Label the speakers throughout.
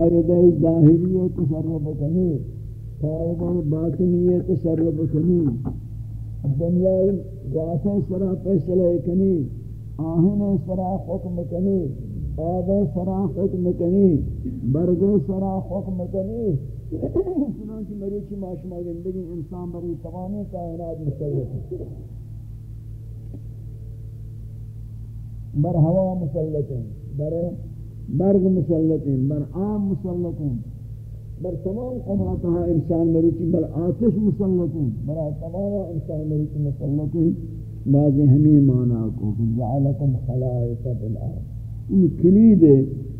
Speaker 1: قاعدہ ظاہری تصرف کنی قاعدہ باطنی تصرف کنی دنیا ذات سرا فیصلہ کنی آہن سرا حکم کنی آب سرا حکم کنی برگ سرا حکم کنی چنانچہ مریچی معاشمہ زندگی انسان بری تمامی کائنات مسلط ہے۔ بر ہوا مسلط ہیں بر برگ مسلط ہیں بر آم مسلط ہیں بر تمام قدرتها انسان مریچی بر آتش مسلط ہیں بر تمام انسان مریچی مسلط بعضی ہمیں معنی کو، جعلکم خلائف بالآرض ان کلید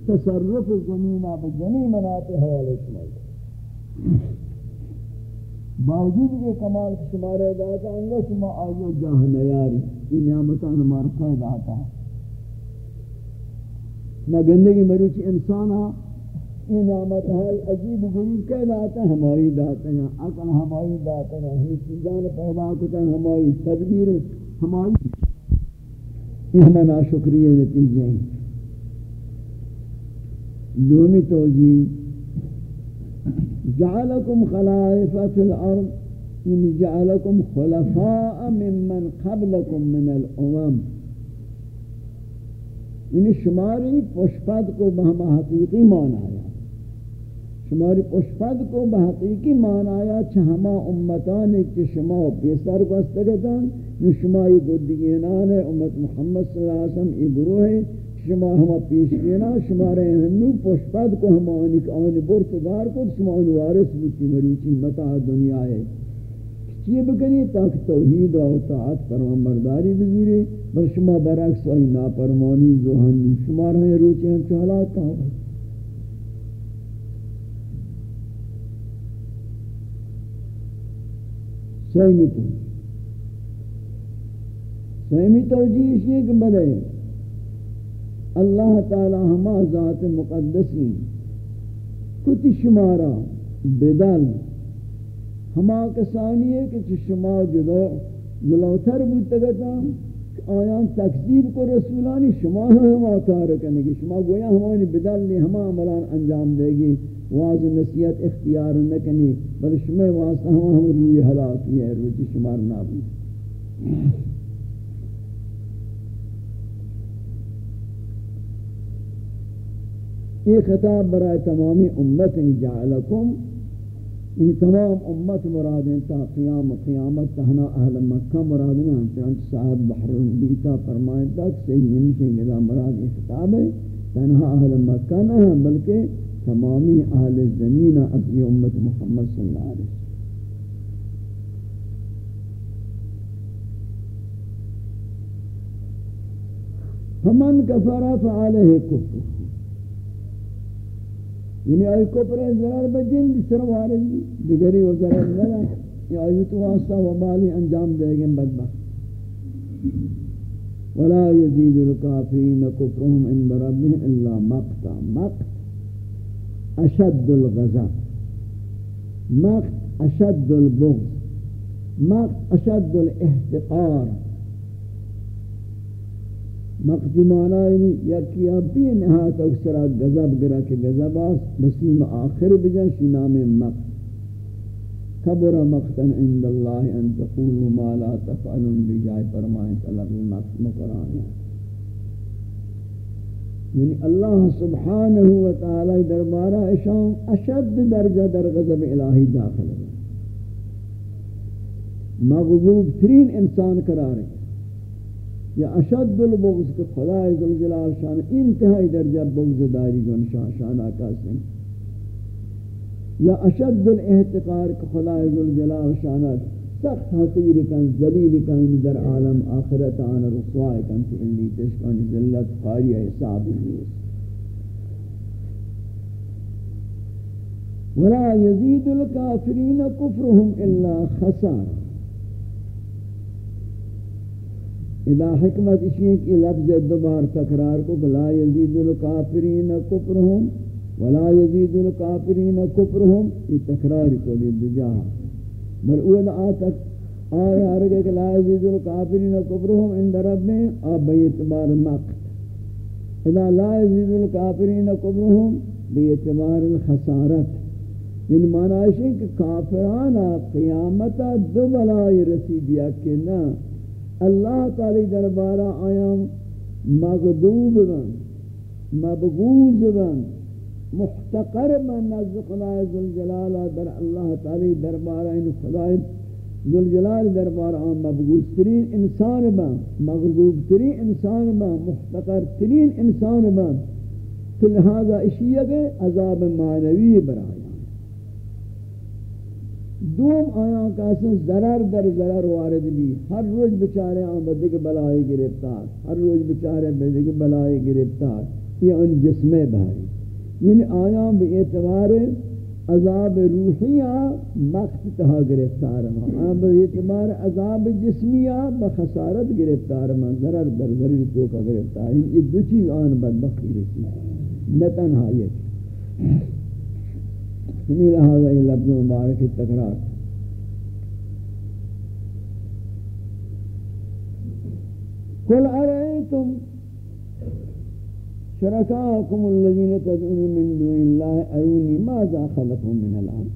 Speaker 1: تصرف زمینہ بجنی مناتے حوالے شمال باوجود یہ کمال شمارے داتا انگا شما آئیو جاہ نیاری، یہ نعمتان ہمارا قید آتا ہے۔ نہ گندگی مروچی انسان یہ نعمت ہے عجیب غریب کہہ داتا ہماری داتا ہیں، عقل ہماری داتا ہیں ہمیں چیزان پیدا کرتا ہیں ہماری تدبیر ہماری یہ ہمیں ناشکری نتیجے ہیں. دومی توجی جعلکم خلائف فی الارض یعنی جعلکم خلفاء ممن قبلکم من الامم. یعنی شماری پشپد کو بہما حقیقی معنی آیا. شماری پشپد کو بحقیقی معنی آیا چھہما امتان ایک چھ شما پیسر کو استگتاں یہ گردگینان ہے امت محمد صلی اللہ علیہ وسلم ای گروہ ہے شما ہما پیشگینا شمارے ہنو پشپد کو ہما آنک آن برتدار کو، شما انوارس بکی مریچی متع دنیا ہے یہ بکنی تاک توحید و اطاعت فرمان برداری بزیرے بل شما برعکس آئی ناپرمانی زوہن شما رہے روچے ہم چالات کہاں بھائی سیمی تو۔ سیمی توجیہ اس یہ کہ بلے، اللہ تعالی ہما ذات مقدسی کچھ شمارا، بدل۔ ہما کسانی ہے کہ شما جدو جلوتر بودتگتا آیان تکذیب کو رسولانی شما ہما کار کرنے گی شما گویا ہمانی بدل لی ہما عملان انجام دے گی واضح نصیحت اختیار نکنی، بل شما واسطہ ہم ہم روی حلاکی ہے، روی شمار نابی یہ خطاب برای تمامی امت جعلکم ان تمام امت مراد ہیں تا قیام قیامت تہنا اہل مکہ مراد ہیں، چنانچہ صاحب بحر بیتا فرمائے، تک صحیح ہمشہ ندا مراد یہ خطاب ہے، تنہا اہل مکہ نہ ہیں، بلکہ تمامی اہل زمین اپنی امت محمد صلی اللہ علیہ وسلم۔ فمن کفر فعلیہ کفر۔ یعنی آئی کفر ضرر بجن سر وارد دیگری و ضرر لگا یا آئی تو واسطہ و بالی انجام دے گئے بدبخت؟ ولا يزيد الكافرين كفرهم عند ربهم الا مقتا. مقت اشد الغضب. مقت اشد البغض. مقت اشد الاحتقار. مقتی معنی یکی ابی نہایت اکثر غضب گرا کہ غضب اس بسیم آخر بجن شی نام مقت کبر مقتا عند اللہ ان تقولوا ما لا تفعلون بجائے فرمائیں طلب مقت مقرآن. یعنی اللہ سبحانہ و تعالی دربارہ اشان اشد درجہ در غضب الہی داخل ہے مغضوب ترین انسان قرار ہے یا اشد البغض کہ خدا ذوالجلال شان انتہائی درجہ بغض داری جو شان شان آقا سے یا اشد الاحتقار کہ خدا ذوالجلال شانت سخت حقیر کن، ذلیل کن، در عالم آخرت آن رسوائی کن تو انلی تشکان ذلت قاری حساب نیست. ولا يزيد الكافرين كفرهم الا خسارا. اذا حکمت اسی ہے کہ لفظ دوبار تکرار کو لا يزيد الكافرين كفرهم ولا يزيد الكافرين كفرهم یہ تکرار کو دی دجا۔ بل اول آتک آیا رگے کہ لا يزيد الكافرين كفرهم عند ربهم اب اعتبار مقت۔ اذا لا يزيد الكافرين كفرهم بے اعتبار الخسارت۔ یعنی معنی ہے کہ کافرانا قیامتا دو بلائی رسیدیا کہ نہ اللہ تعالی دربارہ آیا مغضوب بن مبغوز بن محتقر من نزد خدای ذوالجلال در اللہ تعالی دربارہ ان خدای ذوالجلال دربارہ مبغوز ترین انسان بن مغضوب ترین انسان بن محتقر ترین انسان بن تو لہذا اشیاء عذاب معنوی برائے۔ دوم آیا کاسن ضرر در ضرر وارد بھی ہر روز بچارے آن بدے کے بلائی گرفتار، ہر روز بچارے بدے کے بلائی گرفتار۔ یہ ان جسم بھائی۔ یعنی آیا بے اعتبار عذاب روحیہ مقت تہا گرفتار ہوں آیا بے اعتبار عذاب جسمیہ بخسارت گرفتار ہوں ضرر در ضرر تو کا گرفتار۔ یہ دو چیز آن بدبخی رسی نہ تنہا یہ۔ سمی لہذا یہ لفظ مبارک تکرار قل ارائیتم شركاءكم الذين تدعون من دون الله أروني ماذا خلقهم من الأرض؟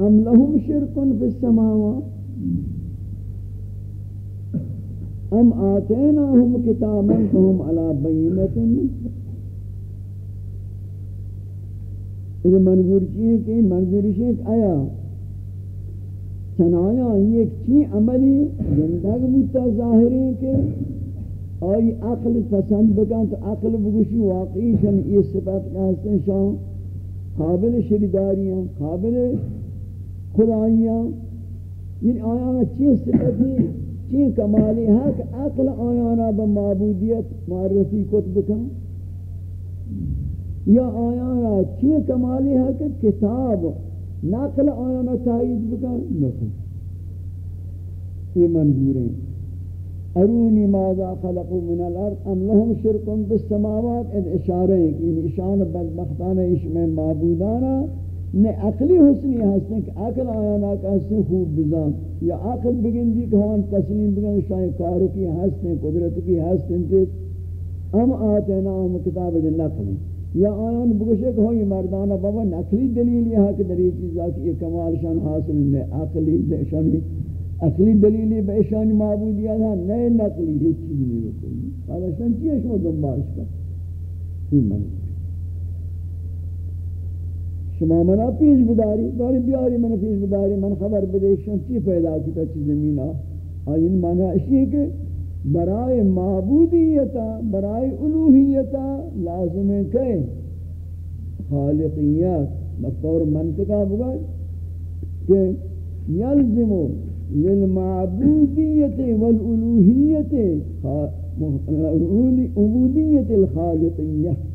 Speaker 1: أم لهم شرك في السماوات؟ أم آتيناهم كتابا فهم على بينة منه یہ منظور چیئے کہ منظور شیئے آیا؟ چنایا ایک چی عملی زندگ بودتا ظاہری کہ آئی عقل پسند بکن تو عقل بگوشی واقعی شن یہ صفت کہتے شان. قابل شریداریاں قابل خدایاں یعنی آیانا چی صفتی؟ چی کمالی ہے کہ عقل آیانا بمعبودیت معرفی کت بکن. یا آیانا چی کمالی ہے کہ کتاب نقل آیانا تائید بکن؟ نکن. یہ منظور ہیں ارونی ماذا خلقو من الارض ام لهم شرکن بالسماوات؟ ان اشارے ہیں کہ ان اشان بدبختان اش میں معبودانا نے عقلی حسنی ہستیں کہ عقل آیانا کا حسن خوب بزان یا عقل بگن دی کہ ہم تسلیم بگن شاہی کارو کی ہستیں قدرت کی ہستیں ام آتینا ہم کتاب دن نقل یا آیان بگشے کہ ہوئی مردانہ بابا نقلی دلیل یہ ہے کہ در یہ چیزا کہ یہ کمال شان حاصل ہے عقلی شانی عقلی دلیلی بے شان معبودیت ہے نئے نقلی یہ چیز نہیں رکھوئی حالا شان چیئے شما دنبالش کر یہ من شما منا پیش بداری، داری بیاری من پیش بداری، من خبر بدے شان چی پیدا کتا چیز زمینہ آئین مانا اسی ہے کہ برائے معبودیتا برائے الوحیتا لازم ہے کہ خالقیت بطور منطقہ بگا کہ یلزمو للمعبودیت والالوحیت عبودیت الخالقیت.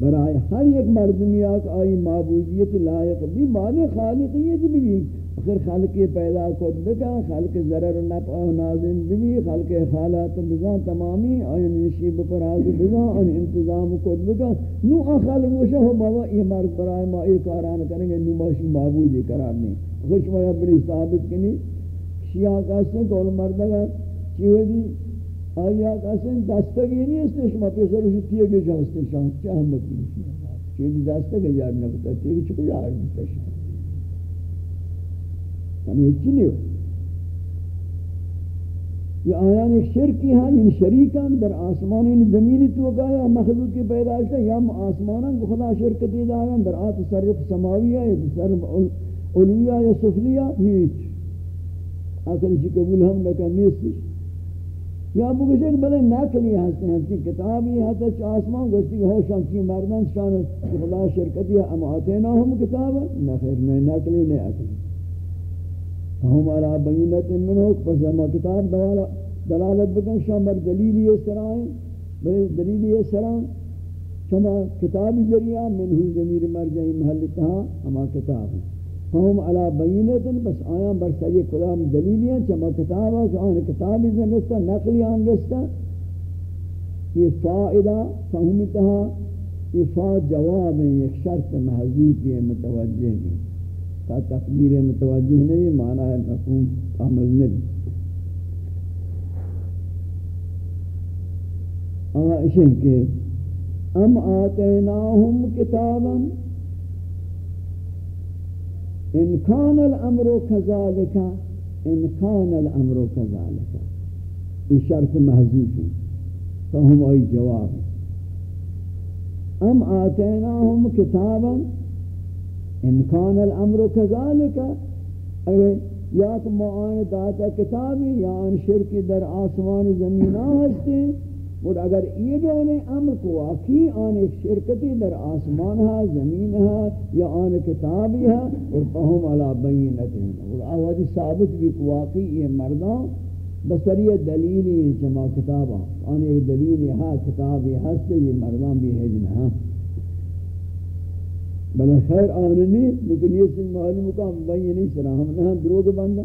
Speaker 1: برائے ہر ایک مردمیات آئی معبودیت لائق بھی معنی خالقیت بھی بھی۔ اخر خلق پیدا کد بکا خلق ضرر نفع و نازم بھی خلق خالات بزان تمامی، آئین نشیب پر آزی بزان ان انتظام کد بکا نو آن خلق وشا ہو بابا، یہ مرد برای ما ایک کاران کریں گے، نو ماشی معبودی قرار نہیں۔ خوش میں اپنی ثابت کنی۔ شیعہ کہتے کول مردگا چیوے دی آیا کہتے دستگی نہیں اس نے شما پیسر اسی تیگے جانستے شان چاہ مکنی چیزی دستگی جار نکتا تیگی چکو جار نکتا شان ہمیں چلی ہو یہ آیان ایک شرکی ہیں یعنی شریکان در آسمان یعنی زمینی تو گایا مخلوق کی پیداش ہے یا آسمانان کو خدا شرک شرکتی دارن در آت صرف سماویہ یا صرف علویہ یا سفلیہ ہیچ آخر اسی قبول ہم لکا نیستش یا ابو بلے ناکلی ہستے ہیں کہ کتابی ہے تو آسمان گوشتی کہ ہو شانچی مردان شان خدا شرکتی ہے ام آتینا ہم کتاب؟ نہ خیر، نہ ناکلی، نہ اکلی ہم علا بینت من منو پس ہم کتاب دلالت بکن شامر دلیلی اس طرح بلے دلیلی اس طرح شما کتاب ذریعہ منہو زمیر مرجعی محلتہا ہما کتاب۔ ہیں ہم علا بینت، بس آیاں برسا یہ کلام دلیلی ہیں، چما کتاب ہے کہ آن کتاب زنگستا، نقلی آنگستا یہ فائدہ فہمتہا یہ فا جواب ہے ایک شرط محضوب ہے متوجہ نہیں تا تقدیر متوجہ نہیں، معنی ہے مفہوم کامل نہیں. آئشہ کہ ام آتیناہم کتابا ان کان الامر کذالک، ان کان الامر کذالک. یہ شرط محضوف ہے فهم ای جواب. ام آتیناہم کتابا، ان کان الامر کذالک. اگر یا تو معاین داتا کتابی یا ان شرک در آسمان زمین آستے اور اگر یہ جو دونے امر کو واقعی آن ایک شرکتی در آسمان ہے زمین ہے یا آن کتابی ہے اور فہم علا بینت ہیں اور آوازی ثابت بھی کو واقعی یہ مردان بسری دلیلی جمع کتابا۔ آن ایک دلیلی ہے کتابی ہستے یہ مردان بھی حجن ہے ہاں۔ بلے خیر آننی، لیکن یہ سن معلوم کا ہم بین نہیں نہ ہاں، دروگ بندہ۔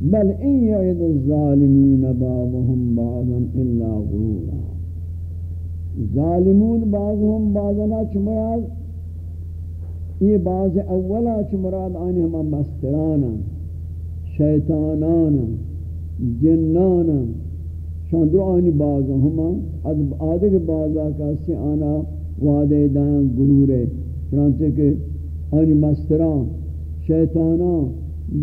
Speaker 1: بل ان يعد الظالمين بعضهم بعضا الا غرورا. ظالمون بعضهم بعضا چمراد یہ بعض اولا چمراد آنی ہم مسترانا شیطانانا، جنانا. شان دو آنی بعض ہما آدھے کے بعضا کسی آنا وعدے دائیں گرورے چنانچہ کہ آنی مستران، شیطانان،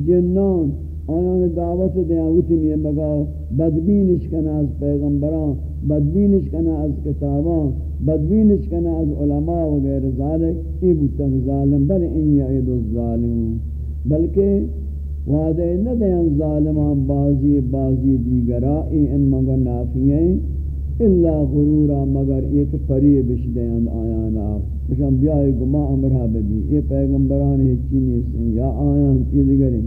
Speaker 1: جنان آیان دعوت دیں اوتی میں مگاو بدبینش کنا از پیغمبران، بدبینش کنا از کتابان، بدبینش کنا از علماء و غیر ذالک، ای بودتا ظالم، بل این یعید الظالمون. بلکہ وعدے نہ دیں ظالمان بازی بازی دیگرہ ای ان مگا نافییں الا غرورا مگر ایک فریبش دیں آیانا. کشم بیائی گما امرہ ببی یہ پیغمبران ہی چینی سن یا آیان کی دیگریں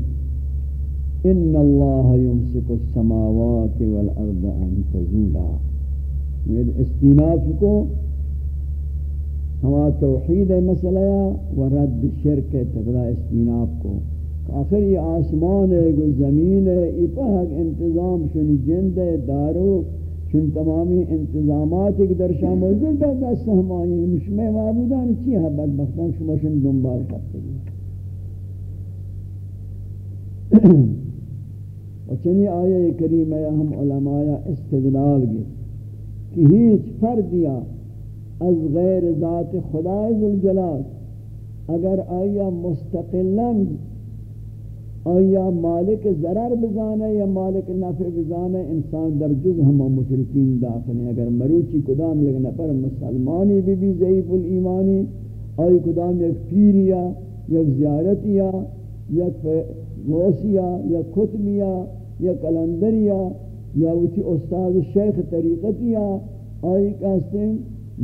Speaker 1: إن اللہ یمسک السماوات والأرض أن تزولا. میرے استیناف کو ہوا توحید مسئلہ و رد شرک تقدا استیناف کو آخر یہ آسمان ہے گو زمین ہے یہ پہک انتظام شنی جند ہے دارو شن تمامی انتظامات ایک در شاہ موجود ہے دست ہمانی نشمہ معبودان چی ہے بدبختان شما شن دنبال کرتے ہیں و چنی آیه کریمه ہم علماء استدلال گئے کہ ہیچ فردیا از غیر ذات خدا ذوالجلال اگر آیا مستقلا آیا مالک ضرر بزانے یا مالک نفع بزانے انسان در جز ہم مشرکین داخل اگر مروچی کدام یک نفر مسلمانی بھی بھی ضعیف الایمانی، آئی کدام یک پیریا، یک زیارتیا، یک غوثیا یا کتبیا یا کلندریا یا وچی استاد شیخ طریقتیا آئی کہتے ہیں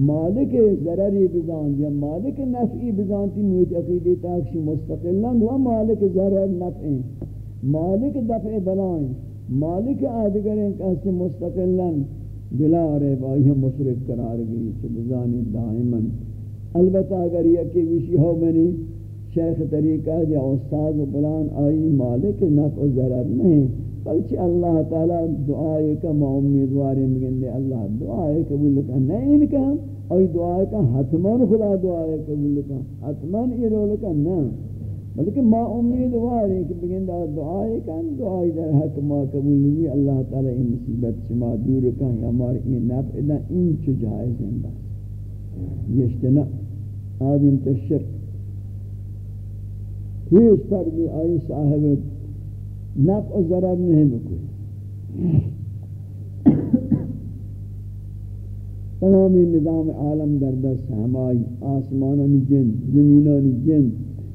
Speaker 1: مالک ضرری بزان یا مالک نفعی بزان تی موت عقیدی تاکشی مستقلن و مالک ضرر نفعی. مالک دفع بلائیں، مالک آدگریں کہتے مستقلن بلا ریب آئی ہم مشرک قرار گئی چھ بزانی دائمن البتہ اگر یہ کہ وشی ہو منی شیخ طریقہ یا استاد و بلان آئی مالک نفع و ضرر نہیں. بلکہ اللہ تعالی دعائے کا ما امیدواری مگن دے اللہ دعائے قبول کا نہیں کہ اور دعائے کا حتمان خدا دعائے قبول کا حتمان یہ رول کا نہ بلکہ ما امیدواری کہ بگن دے دعائے کا، دعائے در حق ما قبول نہیں، اللہ تعالی ان مصیبت شما دور کا ہمارے یہ نفع دا ان چ جائز ہیں بس۔ یشتنا آدم تشرک۔ ہیچ پر بھی آئی صاحب نفع و ضرر نہیں بکوئی۔ تمامی نظام عالم در دست ہمائی آسمانانی جن زمینانی جن،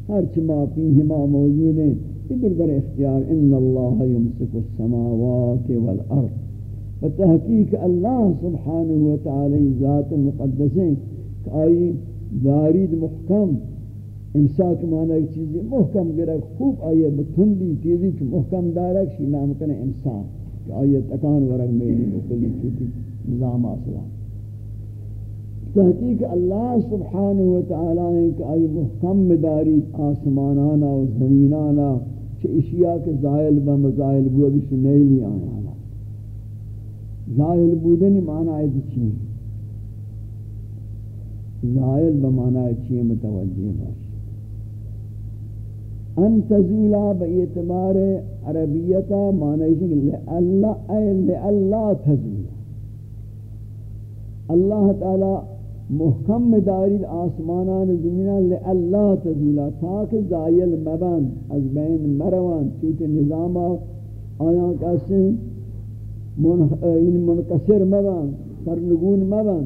Speaker 1: ہر چما فیہما موجود ہیں۔ ادھر در اختیار، ان اللہ یمسک السماوات والارض۔ فتحقیق اللہ سبحانہ وتعالی ذات مقدسیں کہ آئی دارید محکم امساک معنی ایک چیزی محکم گرک خوب آئیے بتندی چیزی چی محکم دارک شی نام کنے انسان کہ آئیے تکان ورگ میلی مکلی چوتی نظام آسلام تحقیق اللہ سبحانہ وتعالی ہے کہ آئی محکم داری آسمانانا و زمینانا چھ اشیاء کے زائل بمزائل بو ابھی سے نیلی آیانا زائل بودن معنی چی؟ زائل بمعنی چی متوجہ باش؟ ان تزولا با اعتبار عربیتا معنی چی لئلہ اے لئلہ تزولا اللہ تعالی محکم داری آسمانان زمینان لئلہ تزولا تاک زائل مبن، از بین مروان، چوت نظام آیاں کسی منقصر مبن، سرنگون مبن.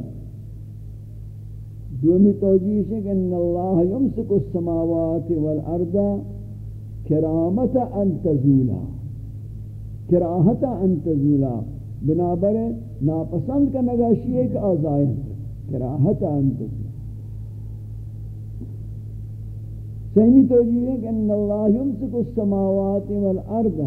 Speaker 1: دومی توجیش ہے کہ ان اللہ یمسک السماوات والارض کرامت ان تزولا کراہت ان تزولا بنابر ناپسند کا نگاشی ایک آزائن. کراہت ان تزولا سہمی توجیہ ہے کہ ان اللہ یمسک السماوات والارض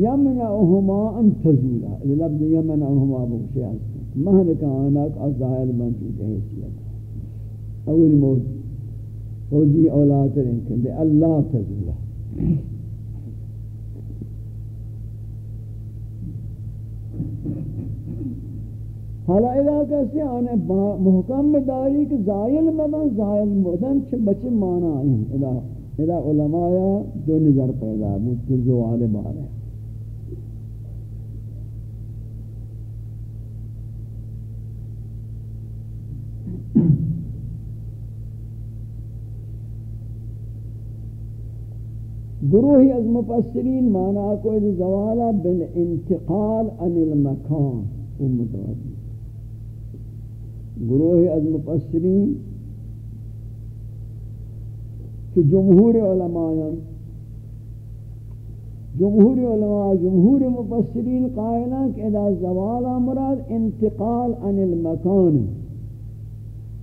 Speaker 1: یمنعهما ان تزولا لفظ یمنعهما بکشی هستی مہن کا آناک ازائل من چوتے حیثیت اول موت فوجی اولاد رنکن دے اللہ تزولا حالا اذا کسی آنے محکم داری کہ زائل مدن زائل مدن چھ بچے مانا آئیں۔ اذا علماء دو نظر پیدا بود جو عالم آ رہے ہیں۔ گروہی از مفسرین مانا کو از زوالا بالانتقال عن المکان. متوجہ. گروہی از مفسرین کہ جمہور علماء جمہور علماء، جمہور مفسرین قائلہ کہ اذا زوالا مراد انتقال عن المکان.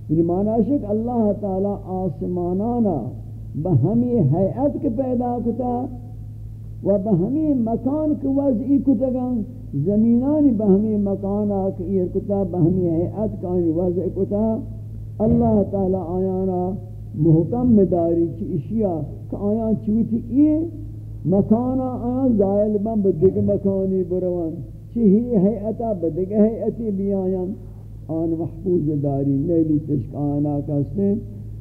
Speaker 1: یعنی معنی ہے کہ اللہ تعالی آسمانانا بہمی حیعت کے پیدا کتا و بہمی مکان کے وضعی کتا زمینانی بہمی مکان آکیر کتا بہمی حیعت کا وضع کتا، اللہ تعالی آیانا محکم داری چی اشیاء کہ آیان چوتی ای مکانا آیان زائل بن بدگ مکانی بروان. چی ہی حیعتا بدگ حیعتی بھی آیان آن محفوظ داری نیلی تشک آنا کستے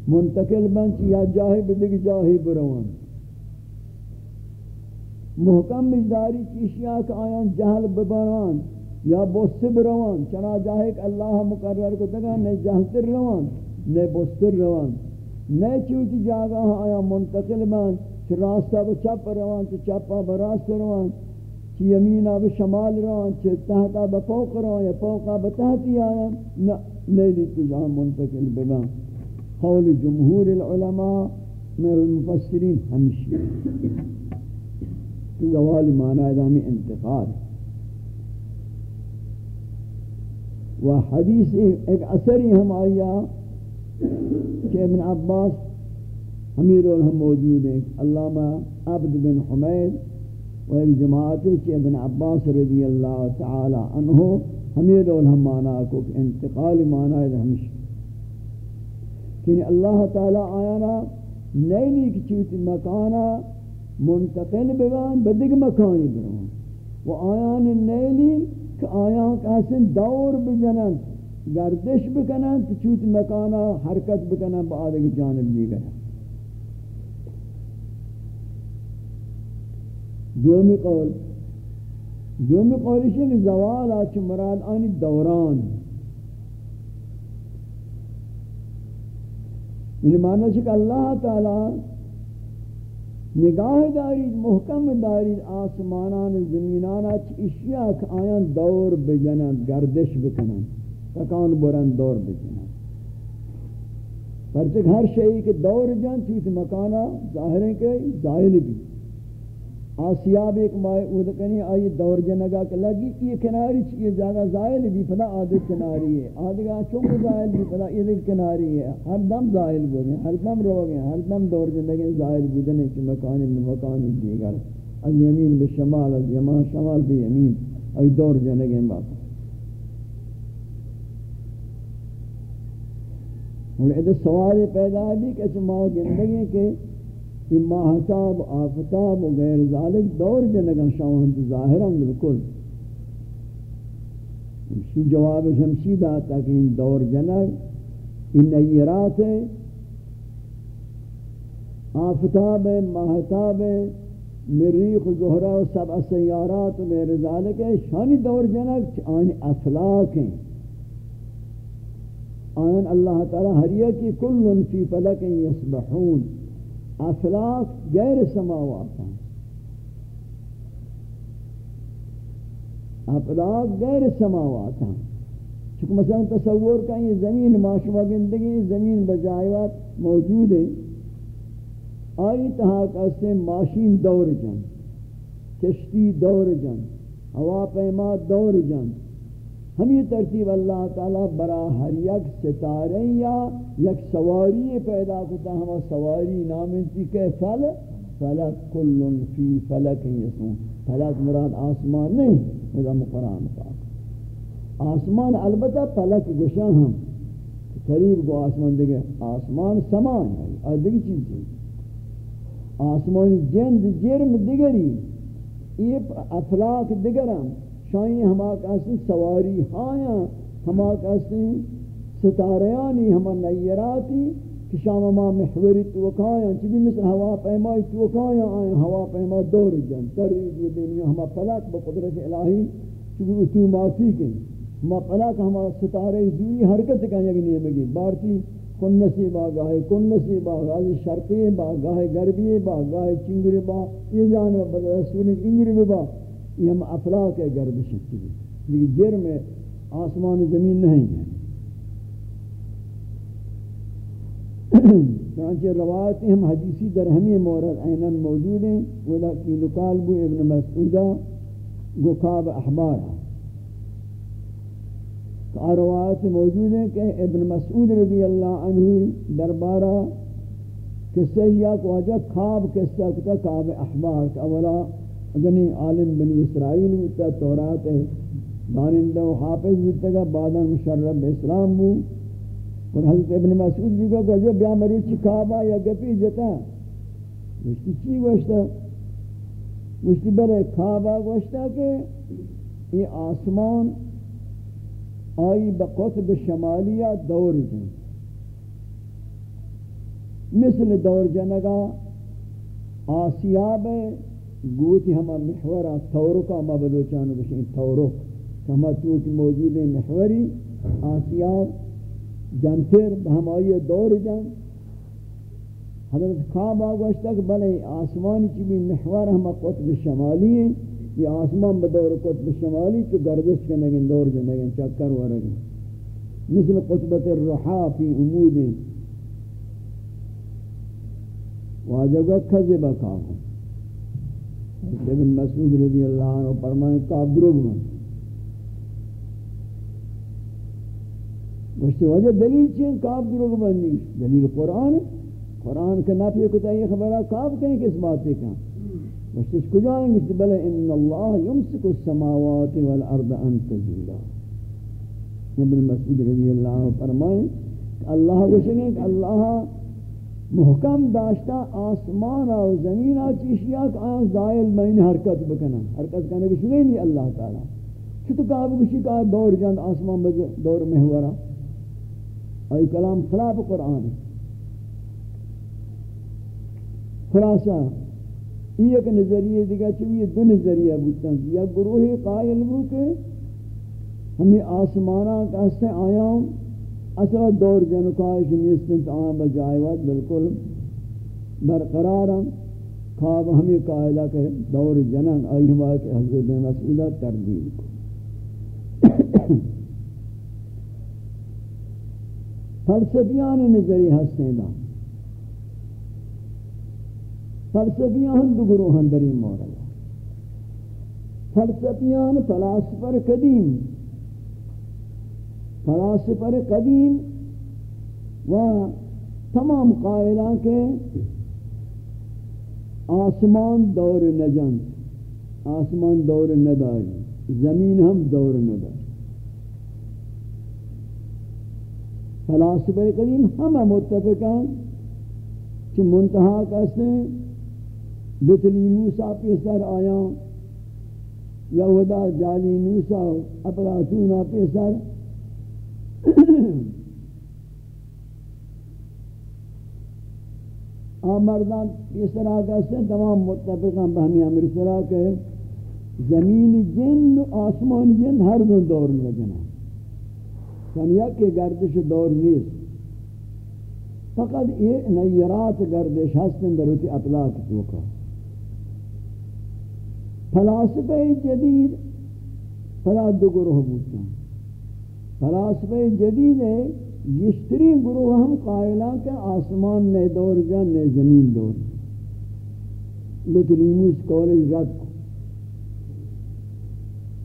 Speaker 1: منتقل بنچ یا جاہی بدگ جاہی بروان محکم مجداری چیشیاں کہ آیان جہل ببروان یا بوست بروان چنا جاہے کہ اللہ مقرر کو تگا نئے جہلتر روان، نئے بوستر روان۔ نئے چوتی جاگا ہاں آیا منتقل بن چھ راستہ بچپ روان چھ چپا براست روان۔ چھ یمینہ بشمال روان چھ تحتا بفوق روان یا فوقا بتحتی آیا نئے لیتی جہاں منتقل ببن۔ قول جمهور العلماء من المفسرين ہمشی کہ زوال معنی ادامی انتقال و حدیث ایک اثری ہم آیا کہ ابن عباس ہمیر ہم موجود ہیں۔ علامہ عبد بن حمید و ایک جماعت کہ ابن عباس رضی اللہ تعالی عنہ ہمیر ہم معنی کو انتقال معنی ہمشی کہ اللہ تعالی آیانا نیلی کی چوتی مکانا، منتقل بگان بدگ مکانی برون و آیان نیلی کہ آیان کہاسن دور بجنن، گردش بکنن تو چوتی مکانا، حرکت بکنن، با آدھگ جانب دیگر. دومی قول. دومی قولش ہے کہ زوال آچ مراد آنی دوران. یعنی معنی ہے کہ اللہ تعالی نگاہ دارید، محکم دارید، آسمانان، زمینان اشیاء کہ آیاں دور بجنن گردش بکنن تکان برن دور بجنن پرچک ہر شئی کے دور جان، چیز مکانہ ظاہر کے ظاہر بھی. آسیاب ایک مائے اود کنی آئی دور جنگا کہ لگی یہ کناری چیئے جاگا زائل بھی پدا عادت کناری ہے۔ آدھگا چونکہ زائل بھی پدا یہ دل کناری ہے۔ ہر دم زائل بودھیں ہر دم رو گئے، ہر دم دور جنگیں زائل بودھنے چی مکانی میں مکانی دیگر۔ از یمین بے شمال، از یمان شمال بے یمین۔ آئی دور جنگیں باقا اور ادھا سوال پیدا بھی کہ چماؤ گندگی کہ کہ ماہتاب آفتاب و غیر ذالک دور جنگا شاوہن ظاہران بالکل. اسی جواب شمسی داتا کہ ان دور جنگ ان نیرات آفتاب ماہتاب مریخ زہرہ و سبع سیارات و میرے ذالک ہے شانی دور جنگ آن افلاک ہیں. آن اللہ تعالی ہریہ کی کل فی فلک یسبحون. افلاک غیر سماوات ہیں۔ افلاک غیر سماوات ہیں۔ چونکہ مثلا تصور کا یہ زمین معاشوہ گندگی زمین بجائیوات موجود ہے۔ آئی تہا کسے ماشین دور جن، کشتی دور جن، ہوا پیما دور جن۔ ہم یہ ترتیب اللہ تعالی برا ہر یک ستارے یا یک سواری پیدا کرتا ہم سواری نام انتی کہ فل، فلک کل فی فلک یسون فلک مراد آسمان نہیں نظام قرآن پاک۔ آسمان البتہ فلک گشا ہم۔ قریب کو آسمان دیکھے آسمان سمان ہے، اور دیکھ چیز ہے آسمان جند جرم دیگری، یہ افلاک دیگرم۔ شاہی ہما کسی سواری ہایا ہما کسی ستاریانی ہما نیراتی کہ شام ما محوری توکایا چبی مثل ہوا پیمائی توکایا آئیں، ہوا پیما دور جن ترید یہ جی دنیا، ہما پلاک بقدرت الہی چبی اتوماتی کے ہما پلاک، ہما ستارے دوری حرکت کا یعنی مگی بارتی، کن نصیب آگاہ، کن نصیب آگاہ شرقی با، گاہ گربی با، گاہ چنگری با، یہ جانب بدل سوری چنگری با یہ ہم افلاق ہے گرد شکتی بھی لیکن جرم آسمان زمین نہیں ہے. چنانچہ روایتی ہم حدیثی در ہمیں مورد اینن موجود ہیں وَلَا کی لکال بو ابن مسعودہ گکاب احبارہ روایت موجود ہیں کہ ابن مسعود رضی اللہ عنہ دربارہ قصہ یا کو وجہ خواب قصہ کتا خواب احبار کا اولا اگنی عالم بنی اسرائیل ہوتا تورات ہے، دانندہ و حافظ ہوتا گا بعدا مشرب اسلام ہو۔ اور حضرت ابن مسعود جی کو جب بیا مریض چی خوابا یا گپی جتا مشتی چی گوشتا؟ مشتی برے خوابا گوشتا کہ یہ آسمان آئی بقطب شمالیہ دور جن۔ مثل دور جنگا، آسیاب ہے گوتی ہما محورا تورکا ما بلوچانو بشین تورک ہما توکی موجود محوری آسیاب جنتر بہمائی دور جن حضرت خواب آگوشتا کہ بلے آسمانی چی بھی محور ہما قطب شمالی ہیں. یہ آسمان بدور قطب شمالی تو گردش کنگن، دور جنگن، چکر ورگن. مثل قطبت الرحا فی امود واجگا کذب کاہو ابن مسعود رضی اللہ عنہ فرمائے کعب دروگ من گوشتی وجہ دلیل چین کعب دروگ من دلیل قرآن قرآن کا نفی کتا یہ خبرہ کعب کہیں کس بات سے کہاں وشتش کجائیں گے بلے ان اللہ یمسک السماوات والارض ان تزولا ابن مسعود رضی اللہ عنہ فرمائیں کہ اللہ گوشنگے کہ اللہ محکم داشتا آسمان و زمین چیشیا کہ آن زائل مین حرکت بکنا حرکت کرنے کی شنگے نہیں اللہ تعالی. چھتو کہا بکشی کہا دور جاند آسمان دور محورا ای کلام خلاف قرآن. ہے خلاصہ ایک نظریہ دیگا چوئی دو نظریہ بودتا یا گروہ قائل بو کہ ہمیں آسمانہ کہستے آیا ہوں اصلا دور جنکائش نیستن تو آن بجائے وقت بالکل برقرار ہم، خواب ہمیں قائلہ کہ دور جنن آئی ہوا کہ حضرت مسئولہ تردید کو فلسفیان نظری ہستے دا۔ فلسفیان دو گروہن در این مورد۔ فلسفیان فلاسفر قدیم۔ فلاسفر قدیم و تمام قائلان کے آسمان دور نجن آسمان دور نداری زمین ہم دور نداری فلاسفہ قدیم ہم متفقان کہ منتحہ کہتے ہیں بتلی موسیٰ پیسر آیا، یہودا جالی نوسا اپلاتونا پیسر آمردان اس طرح کہتے ہیں؟ تمام متفقان بہمی امر سرا کہ زمین جن آسمان جن، ہر دن دور لگنا سنیا کے گردش دور نیست۔ فقط یہ نیرات گردش ہستن دروتی اطلاق چوکا فلاسفہ جدید فلا دو گروہ بودتا۔ فلاسفہ جدید ہے گشتری گروہ ہم قائلہ کہ آسمان نے دور جا نے زمین دور۔ لیکن کالج رد کو۔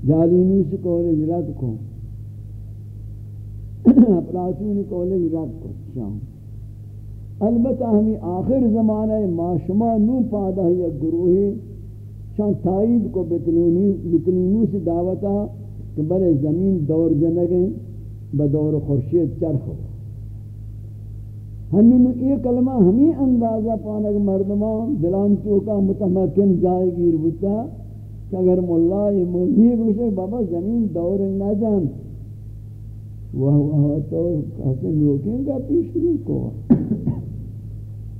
Speaker 1: جالینوس کالج رد کو۔ پلاتون کالج رد کو، شام۔ البتہ ہمیں آخر زمانہ معاشمہ نو پادا ہے یک گروہ شان تائید کو بتلینوس دعوتا کہ بلے زمین دور جنگیں بدور خورشید چرخ ہو۔ ہمیں یہ کلمہ ہمیں اندازہ پانک مردمان دلان چوکا متمکن جائے گیر بتا کہ اگر مولا یہ مولی بکشے بابا زمین دور نہ جان۔ وہ تو کہتے ہیں لوگیں گا پیش رو کو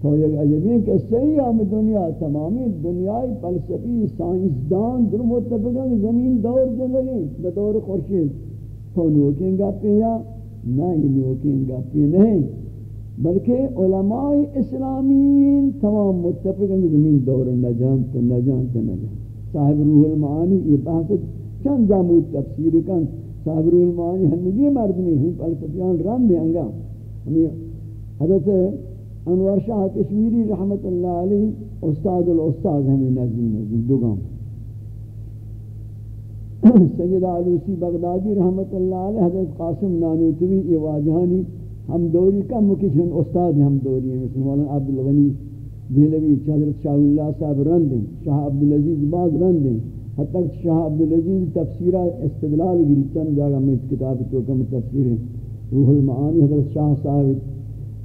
Speaker 1: تو یک عجبی کہ صحیح ہم دنیا تمامی دنیای فلسفی سائنسدان در متفقہ زمین دور جنگیں بدور خورشید. تو نوکیں گپی یا نہ یہ نوکیں گپی نہیں بلکہ علماء اسلامین تمام متفق ہیں زمین دور نجان تو نجان تو نجان صاحب روح المعانی یہ بحث چند جامود تفسیر کن. صاحب روح المعانی ہنگی مردمی ہیں فلسفیان رن دیں انگا ہمیں حضرت انور شاہ کشمیری رحمت اللہ علیہ استاد الاستاذ ہمیں نظیم نظیم دوگام سید علوسی بغدادی رحمت اللہ علیہ حضرت قاسم نانوتوی یہ واجہانی ہم دوری کا مکشن استاد ہم دوری ہیں مثل مولانا عبدالغنی دہلوی حضرت شاہ اللہ صاحب رندیں شاہ عبدالعزیز باغ رندیں حتی شاہ عبدالعزیز تفسیرہ استدلال گری چند جاگہ میں کتاب چوکم تفسیر ہے روح المعانی حضرت شاہ صاحب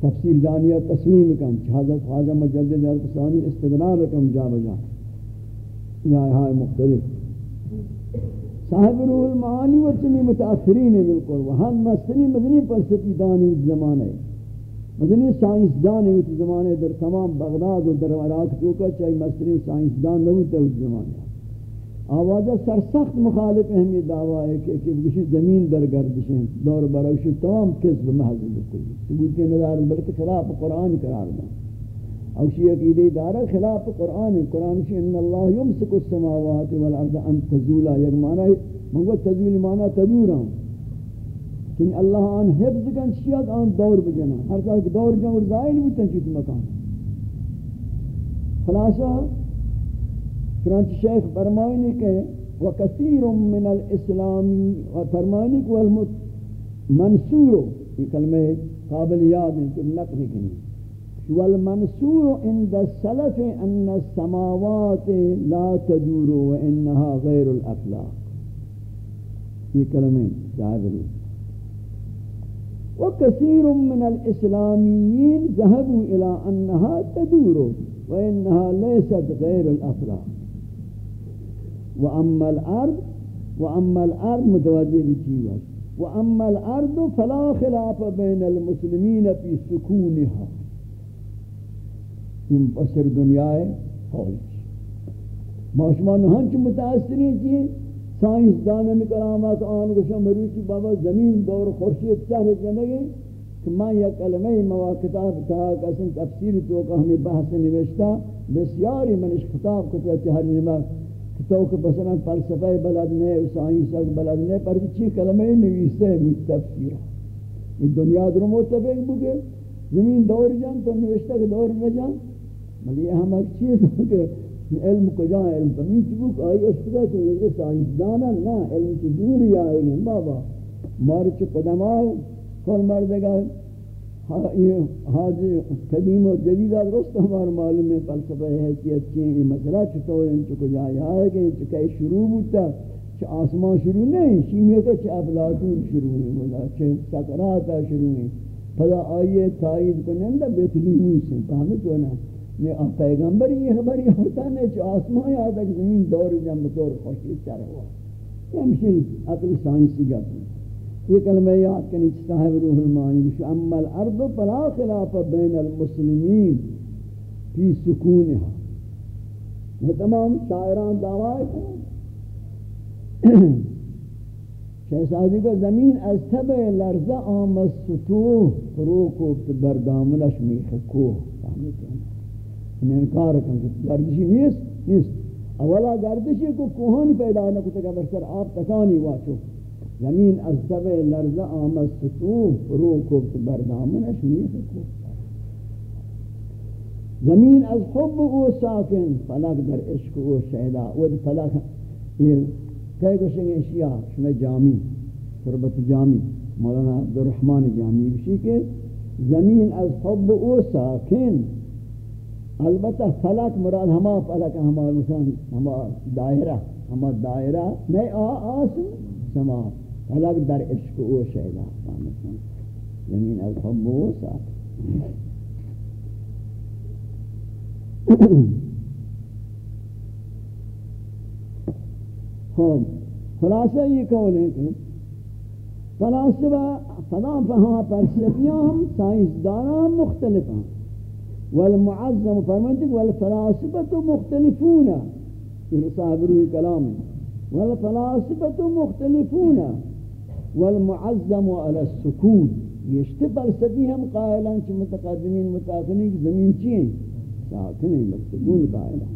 Speaker 1: تفسیر دانیہ تسلیم کن حضرت خواجہ مجدد حضرت ثانی استدلال کم جا بجا یہاں مختلف. صاحب روح المعانی و چمی متاثرین ہے بالکل وہاں مستنی مدنی فلسفی دانی زمانے مدنی سائنس دان ہے زمانے در تمام بغداد و در عراق چوکا چاہی مستنی سائنس دان نہ ہوتا اس زمانے آوازہ سرسخت مخالف اہمی دعویٰ ہے کہ کسی زمین در گردشیں، دور بروشی تمام کذب محض بکلی ثبوت نظار بلکہ خلاف قرآن قرار دیں. اوشی عقیدی دارا خلاف قرآن قرآن شی ان اللہ یمسک السماوات والارض ان تزولا. یک معنی منگو تزول معنی تدورا کہ اللہ آن حفظ کن، شیعت آن دور بجنا ہر سال دور جنگ اور زائل بودتن چیت مکان. خلاصہ چنانچہ شیخ فرمائنی کہ وکثیر من الاسلامی و فرمائنی کہ والمنصور یہ کلمہ قابل یاد ہے کہ نقل کنی والمنصور عند السلف أن السماوات لا تدور وإنها غير الافلاق في كلمين تعبروا وكثير من الإسلاميين ذهبوا إلى أنها تدور وإنها ليست غير و اما الأرض و اما الأرض متوجه بچی باش و اما الأرض فلا خلاف بین المسلمین فی سکونها این پسر دنیای حوش ما شما نهانچ متأثرین چیئے سائنس دانن کرامات آن گوشا مروچی بابا زمین دور خورشید چاہے جنگے کہ میں یک کلمہ مواقع کتاب تھا قسم تفسیر تو کہ ہمیں بحث نوشتا بسیاری منش کتاب کتاب کتاب کتاب نمک تو کہ مثلا فلسفہ بلد نے، سائنس بلد نے، پر چی کلمہ نویسے ہے تفسیر یہ دنیا در متفق بکے زمین دور جان، تو نوشتا کہ دور نہ جان. مگر یہ ہم ایک چیز ہے کہ علم کجا ہے علم پمین چبوک آئی اشتگا تو یہ سائنس دانا نا علم چی دوری آئے گئے بابا. مارچ قدم آئے کون ہاں، مردگا حاضر قدیم و جدید درست ہمارا معلوم ہے، فلسفہ حیثیت چیئے یہ مسئلہ چطور ان چکو جائے آئے گئے چکے شروع بودتا چھ آسمان شروع نہیں شیمیتا چھ افلاطون شروع ہے ملا چھ سکراتا شروع ہے۔ پدا آئیے تائید کنندہ بیتلی موسن فہمت ہونا یہ پیغمبر یہ خبری ہوتا ہے جو آسمان یاد ہے کہ زمین دور جنب طور خوشی چر ہوا۔ یہ ہمشی عقل سائنسی گپ یہ کلمہ یاد کرنی صاحب روح المانی مش اما الأرض فلا خلاف بین المسلمین فی سکونها. یہ تمام شاعران دعوی کریں شہزادی کو زمین از تب لرزہ آمد ستوه فرو کو بردامنش میخ کوه. ان انکار کن گردشی نیست؟ نیست. اولا گردشی کو کوہانی پیدا کتا کہ برسر آپ تکانی واچو. زمین از تب لرزہ آمد ستوه فرو کو بردامنش میخ کوه زمین از حب او ساکن، فلک در عشق او شہدہ ود فلک یہ کہے گوشیں گے اشیاء شمع جامی، تربت جامی، مولانا عبدالرحمن جامی بشی کے زمین از حب او ساکن. البتہ فلک مراد ہما فلک ہما مثلا ہما دائرہ ہما دائرہ نہیں آ آس سما. فلک در عشق أو شہدہ زمین از حب أو ساکن خوب خلاصہ یہ قول ہے کہ فلاسفہ فلا فہاں فلسفیاں ہم سائنسداناں مختلف ہیں والمعظم فرمانتے والفلاسفة مختلفون. یہ صاحب روح کلام ہے والفلاسفة مختلفون. والمعظم على یہ اشتے فلسفی ہم قائلان کہ متقدمین متاثرین کی زمین چیئے ساکن ہیں مستقون قائلان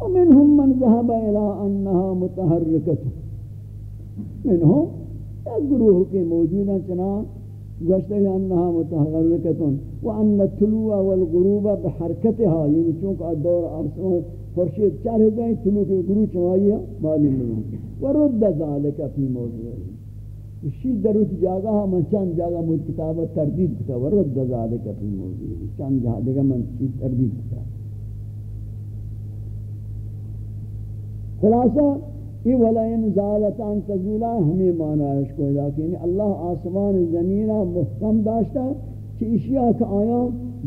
Speaker 1: ومنهم من ذهب إلى انها متحركه منهم گروہ کے موجود ہیں چنان گوشتے ہیں انہا متحرکتن وان الطلوع والغروب بحرکتها یعنی چونکہ دور آسمان فرشید چاہ جائیں طلوع کے گروہ چوائیہ معلوم نہیں ورد ذالک فی موضوع اسی دروت جاگہ ہاں من چند جاگہ مجھ کتابہ تردید کتا ورد ذالک فی موضوع. چند جاگہ من چیز تردید کتا. خلاصہ یہ ولئن زالتان تزولا ہمیں معنی ہے اس کو لیکن یعنی اللہ آسمان زمینہ محکم داشتا کہ اشیاء کا آیا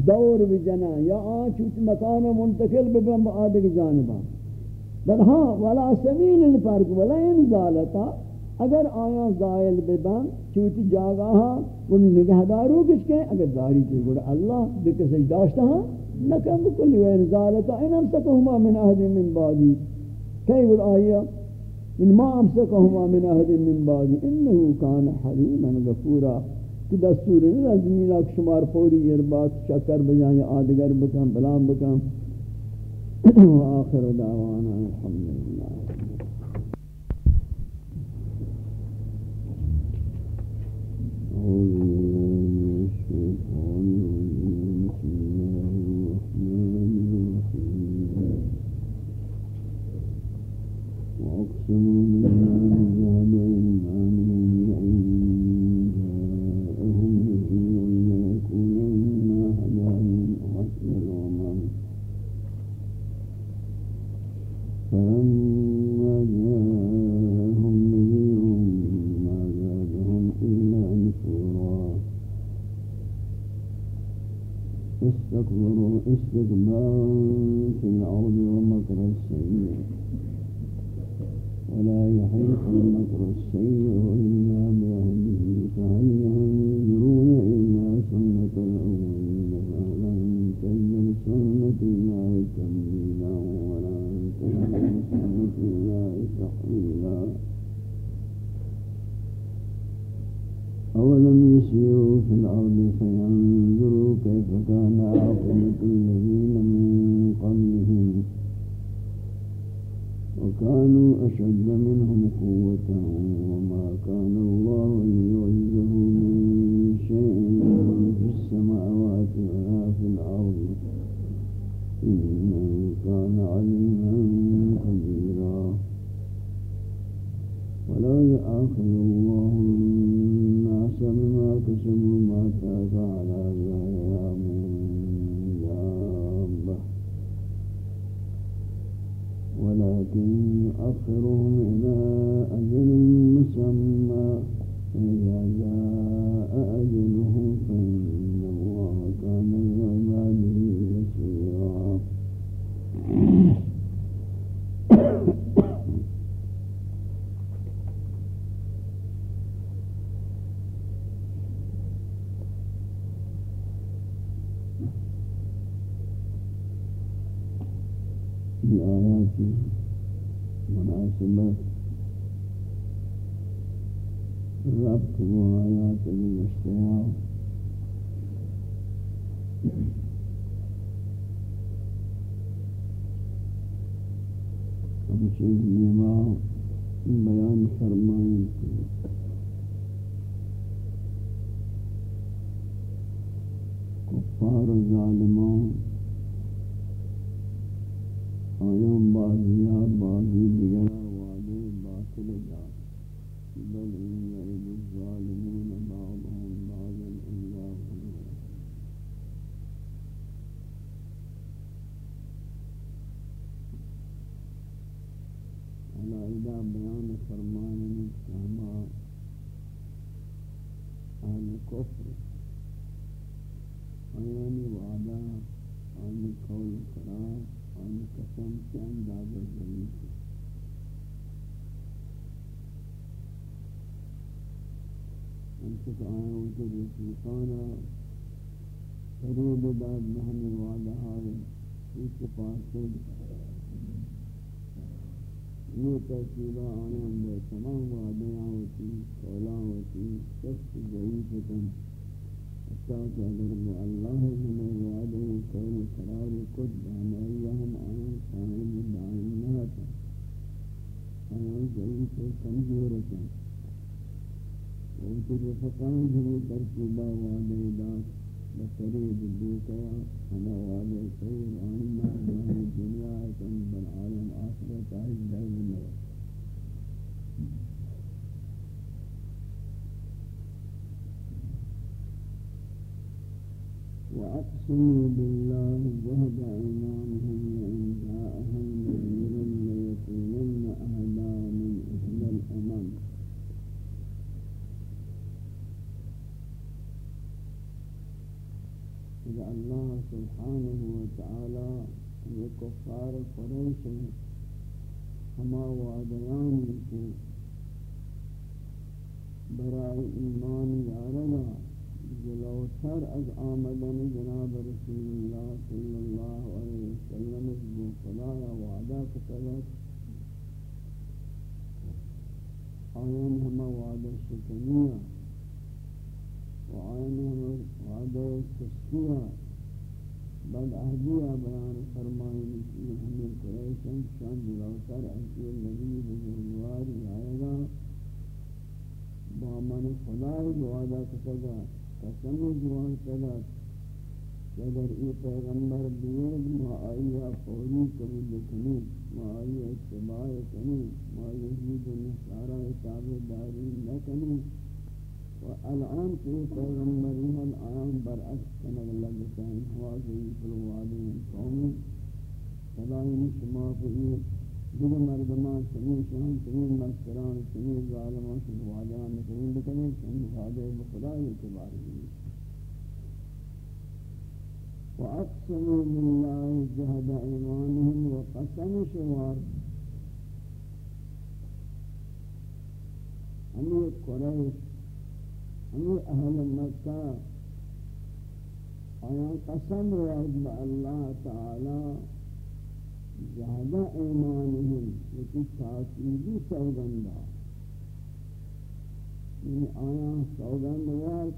Speaker 1: دور بجنا یا آن چوت مکان منتقل ببن با آدھگ جانبا بل ہاں ولا سبیل الفرق ولئن زالتا اگر آیا زائل ببن چوت جاگاہا ان نگہدارو کس کے اگر داری چیز گوڑا اللہ بکہ سجداشتا ہاں نکم بکلی وین زالتا ان امسکہما من اہد من بعدی۔ كيف الآية إن ما أمسكهما من أحد من بعد إنه كان حليما غفورا۔ کہ دستور نہیں ہے زمین اک شمار پوری یہ بات، شکر بجائیں، آدگر بکم بلام بکم وآخر دعوانا الحمدللہ۔ وأقسموا استكبروا استكبارا في الأرض ومكر السيئ ولا يحيق المكر السيء إلا ولكن أخرهم رسولتانا قریب داد محمد وعدہ آئے اس کے پاس سے یہ تحصیلہ آنے هما وعديان برای ایمان یارنا جلوتر از آمدن جناب رسول اللہ صلی اللہ علیہ وسلم بو خدا وعدہ کتلت آیان ہما وعدہ شکنیہ وآیان ہما وعدہ تسکیہ بل اہدیہ بیان فرمائیں کہ ہمیں قریشن شان جلوتر از نبی بزرگواری آئے گا۔ با من خدای وعدہ کتلت قسم جوان کلت اگر ای پیغمبر بیاد ما آئیا فوری قبول کنی، ما آئیا اتباع کنی، ما یهود نصارا اتاب داری نکنی۔ و والآن في پیغمبرین الآن برأس برعکس کنگ اللہ بسائن حواظی فلوادین قومی صدائی شما فئی دیگر مردمان سمی شان سمی مستران سمی ظالمان سمی وادران نکرین بکنی شمی حاضر بخدای اعتبار دیگر وأقسموا بالله جهد أيمانهم وقسموا شوار أمير قريش ہمیں اہل مکہ آیان قسم رواد با اللہ تعالی، زیادہ ایمانہم یکی تاکیدی سوگندہ یعنی آیا سوگندوار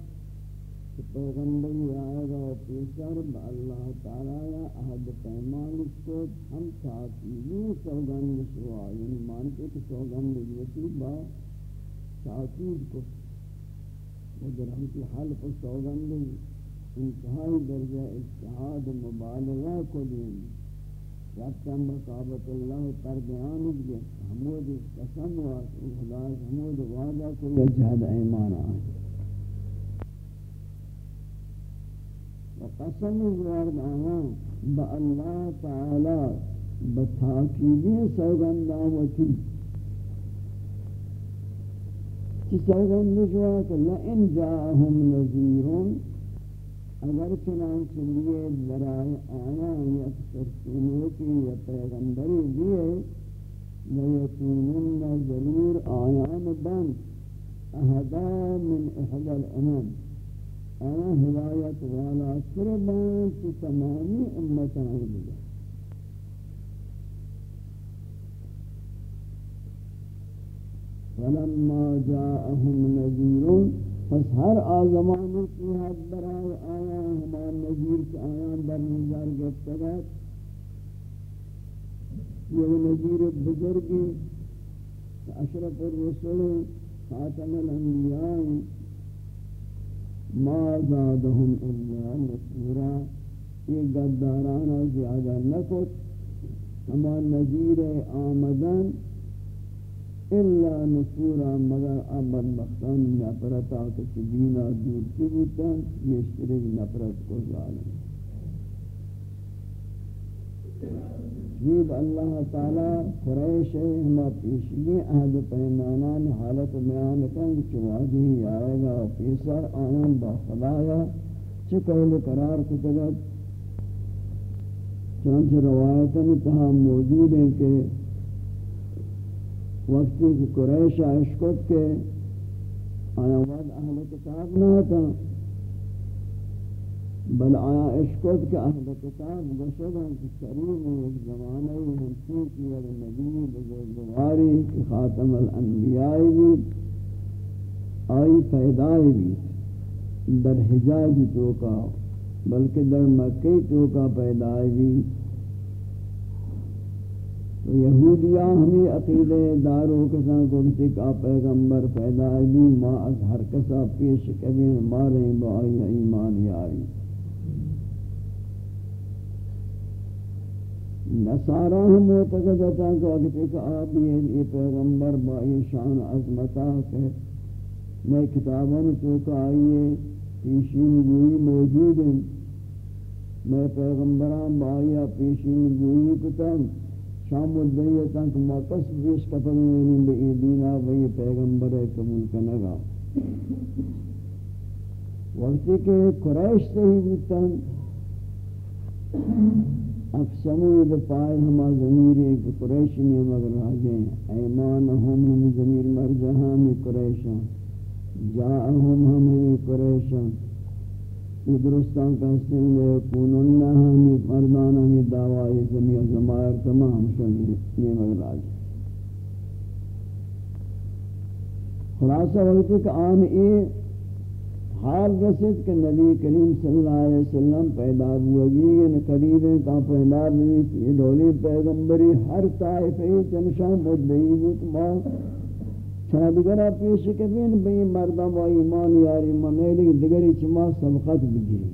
Speaker 1: کہ پیغمبری آئے گا پیسر با اللہ تعالی یا احد پیمان کو ہم تاکیدی سوگند شوا یعنی مانتے کہ سوگند یکی با تاکید کو مگر ہم کی حلق سوگند انتہائی درجہ اتحاد مبالغہ کو دیں۔ رفتن مقابط اللہ پر بیان دیئے حمود قسم و خدا حمود وعدہ کو یجہد ایمان آئے۔ وقسم زوارد آیان با اللہ تعالی بتاکیدی سوگندہ وچی سرگم نجوا کہ لئن جاہم نذیرون اگر چنانچہ لیے برائے آنا یا رسولتی یا پیغمبری لیے لیکنن ضرور آیان بن احدا من احدا الامم آنا ہدایت والا سربان تمامی امتان بجائے فلما جاءهم نذير پس ہر آزمانوں کی حد برائے آیا ہمان نذیر کے آیان در نظر گفتگت یہ نذیر بزرگی، اشرف الرسول خاتم الانبیاء، ما زادهم الا نفورا یہ گدارانا زیادہ نکت ہمان نذیر آمدن الا نفورا، مگر امن مختان نفرتا کسی دینا دور کی بودتا میشترک نفرت کو ظالم. جیب اللہ تعالی قریش ہما پیشگی اہد پیمانان حالت بیان کن چوادی آئے گا پیسر آئین با خدایا چکول قرار کتگت؟ چنانچہ روایتاً تہا موجود ہیں کہ وقتی کہ قریش عشقت کے آیا وقت اہل کتاب نہ تھا بل آیا عشقت کے اہل کتاب گشد گشدہ کہ قریب ایک زمانہ ہی ہمچی کی ایک نبی بزرگواری کی خاتم الانبیاء بھی آئی پیدائی بھی در حجاج توکا بلکہ در مکی توکا پیدائی بھی تو یہودیاں ہمیں عقیدے دارو کسان کو کسی کا پیغمبر پیدا بھی ما از ہر کسا پیش کبین ماریں بائی ایمان یاری نصارہ ہم معتقدتا کہ اگر کہ آپ یہ پیغمبر با بائی شان عظمتا کہ میں کتابوں تو کہ آئیے پیشین گوئی موجود ہیں۔ میں پیغمبران با بائی پیشین گوئی کتاب شام الدیتا کہ موقس بیش کفن وینی بئی دینا بئی پیغمبر قبول کنگا وقتی کہ قریش سے ہی بیتن افسمود پائل ہما ضمیر ایک قریش نہیں مگر راجیں ایمان ہم ہم ضمیر مرجہاں میں قریشاں۔ جاءہم ہم ہم قریشاں۔ یہ درستان کا حسن لے کوننہ ہمی مردان ہمی دعوائی زمین زمائر تمام شنی مغلاج خلاصہ وقت کہ آن ای حال رسید کہ نبی کریم صلی اللہ علیہ وسلم پیدا ہوگی یعنی یہ قریب ہے تا پیدا بھی یہ دولی پیغمبری ہر طائفہ چنشان مدعی بود ماں چنا دیگر پیش کبین بی مردم و ایمان یاری منیلی دیگری چما سبقت بگیری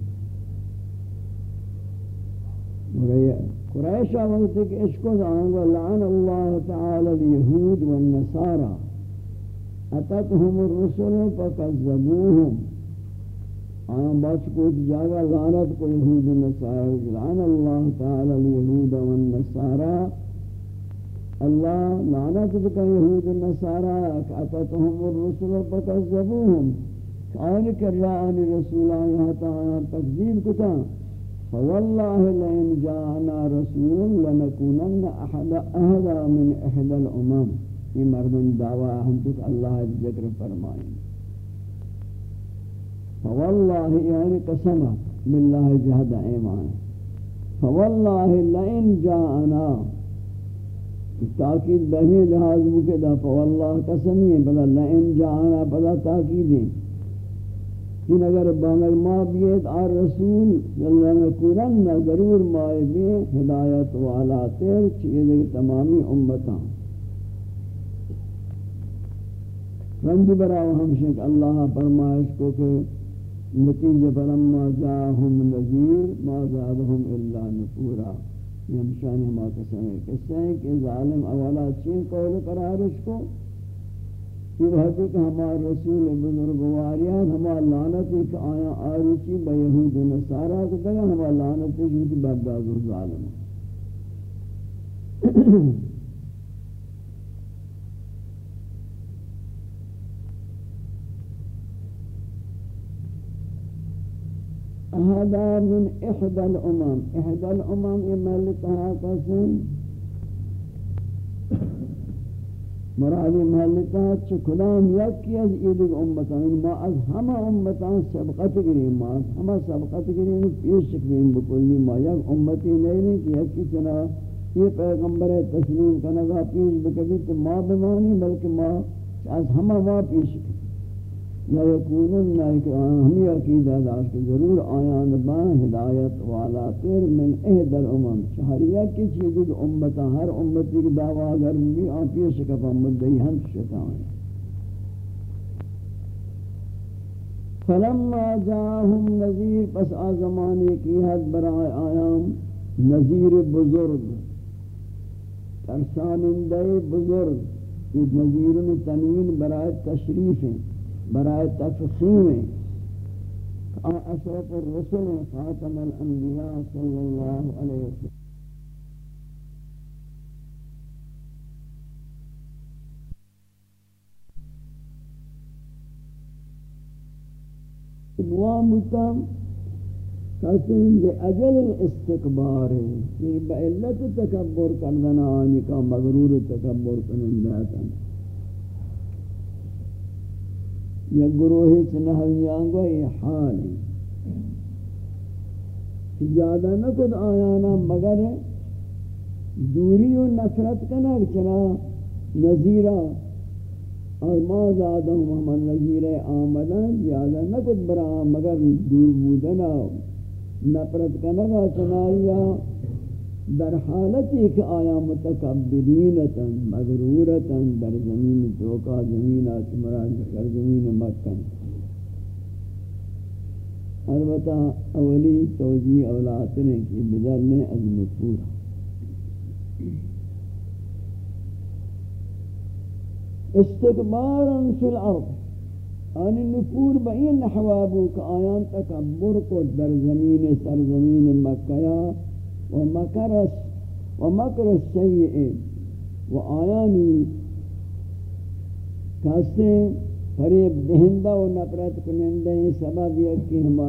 Speaker 1: قریش وقت کہ اشکو آنگا لعن اللہ تعالی اليہود والنصارى اتتهم الرسل فکذبوهم. آیا بچ کو جاگا لعنت کو یہود والنصارى لعن اللہ تعالی اليہود والنصارى اللہ لعنت بکا یہود النصارى اتتهم الرسل فکذبوهم آن کر کرران رسولان یہاں تا تکذیب کتا فوالله لئن جاءنا رسول لنكونن احد اهدى من احد الامم. یہ مردن دعویٰ ہم تک اللہ ذکر فرمائیں۔ فوالله یعنی قسم باللہ جہد ایمان۔ فوالله لئن جاءنا تاکید بہمی لحاظ مکہ دا فواللہ قسمی ہے، بلا لئن جانا، بلا تاکید ہے۔ کہ اگر بانگر ما بیت، آر رسول اللہ نکورن ضرور مائے بھی ہدایت والا تیر چیزیں تمامی امتاں۔ رنجی براو ہمشک اللہ فرمائش کو کہ نتیجہ فلما جاہم نذیر، ما زادہم الا نفورا۔ یہ ہمشانی ہما قسم ہے قصہ ہے کہ ظالم اولا چین قول قرار اس کو یہ بہت ہے کہ ہمارا رسول بزرگواریان ہمارا لعنت ایک آیا آرچی با یہود و نصارہ کو کہا ہمارا لعنت ایک ہوتی برداز و ظالم. هذا من إحدى الأمم. إحدى الأمم إما لتها مرادی محلتا چھ کلام یکی از ایدگ امتان؟ یعنی ما از همه امتان سبقت گریم. ما از همه سبقت گریم. پیش کریم بکلی ما یک امتی نہیں کہ یکی چنا یہ پیغمبر تسلیم کنگا پیش بکبی تو ما بمانی بلکہ ما از ہمہ وا پیش شکریم یا یکونن نہ ہمی عقیدہ داشت ضرور آیان با ہدایت والا تیر من اہد الامم شہریہ کی چیز امتا ہر امتی کی دعویٰ اگر بھی آن پیش کفا مدعی ہم شکا شکاویں فلما جاہم نظیر پس آزمانے کی حد برائے آیام نظیر بزرگ ترسانندہ بزرگ، یہ نظیر میں تنوین برائے تشریف ہیں برائے تفصیم اشرف الرسل خاتم الانبیاء صلی اللہ علیہ وسلم. وامتم قسم بأجل الاستكبار في بإلة تكبر کردن آنکا مغرور تکبر کننداتا یا گروہی چنہویان گو یہ حال ہے زیادہ نہ کد آیانا مگر دوری و نفرت کنک چنا نظیرہ اور ما زادہ محمد نظیر آمدن زیادہ نکت برا مگر دور بودنا نپرت کنگا چنائیا در حالتی کہ آیا متکبرینتا مغرورتا در زمین توکا زمین آتمرا در زمین مکن. البتہ اولی توجیح اولاتنے کی بدل میں از نفورہ استکبارا فی الارض. آنی نفور با این نحوابو آیان تکبر کو در زمین، سرزمین مکیا و مکر و مکر کاسے فریب دہندہ و نفرت کنندہ سبب یک کہ ہم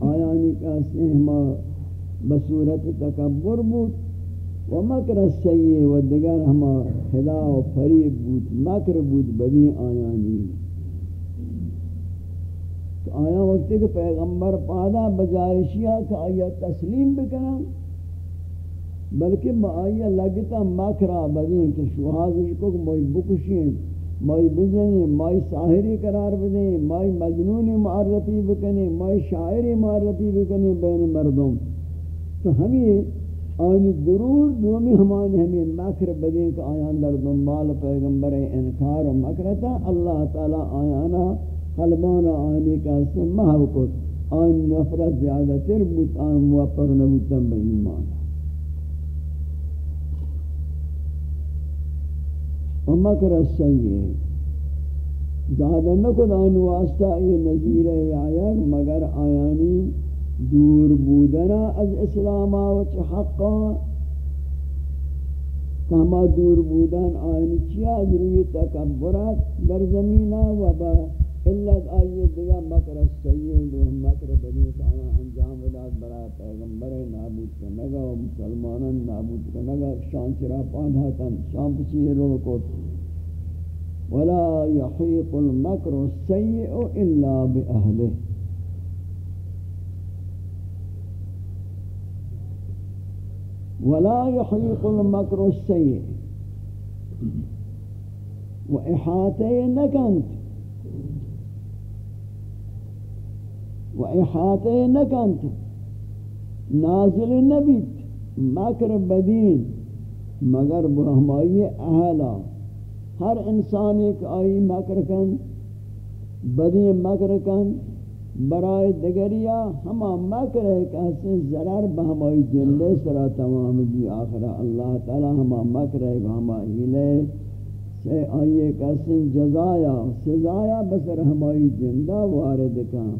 Speaker 1: آیانی کاسے ہم بصورت تکبر بود. و مکر السیئ و دیگر ہما خدا و فریب بود. مکر بود بدی آیانی. تو آیا وقتی کہ پیغمبر پادا بجائشیا کہ آیا تسلیم بکنا بلکہ با لگتا مکرہ بدی کہ شوہازش کو کہ موی بکشیں مائی بزنی مائی ساہری قرار بدیں مائی مجنونی معرفی بکنی مائی شاعری معرفی بکنی بین مردم۔ تو ہمیں آنی گرور دومی ہمانی ہمیں مکر بدیں کہ آیان در دنبال پیغمبر انکار و مکرتا اللہ تعالی آیانا قلبانا آنی کا سن کت۔ آن نفرت زیادہ تر بود آن موفق نبودتن بے ایمان مکر السیئے زیادہ نکد آن واسطہ یہ نظیر آیا، مگر آیانی دور بودنا از اسلام آوچ حقا کما دور بودن آیانی چیا از روی تکبرات در زمینہ و با علت آئیے دیگا مکر سید و مکر بنی کانا انجام وداد برای پیغمبر نابود کنگا و مسلمانان نابود کنگا شان چرا پاندھاتا شان پچی رو کو ولا يحيق المكر السيء الا بأهله. ولا يحيق المكر السيء وإحاطة نكنت وإحاطة نكنت نازل نبیت مکر بدین. مگر برہمائی اہلا ہر انسان ایک آئی مکر کن بدین مکر کن برائے دگریا ہما مکر ہے کہ حسن ضرر بہمائی جنلے سرا تمام بھی آخرہ اللہ تعالی ہما مکر ہے کہ ہما ہیلے سے آئیے کہ حسن جزایا، سزایا بسر ہمائی جندہ وارد کن.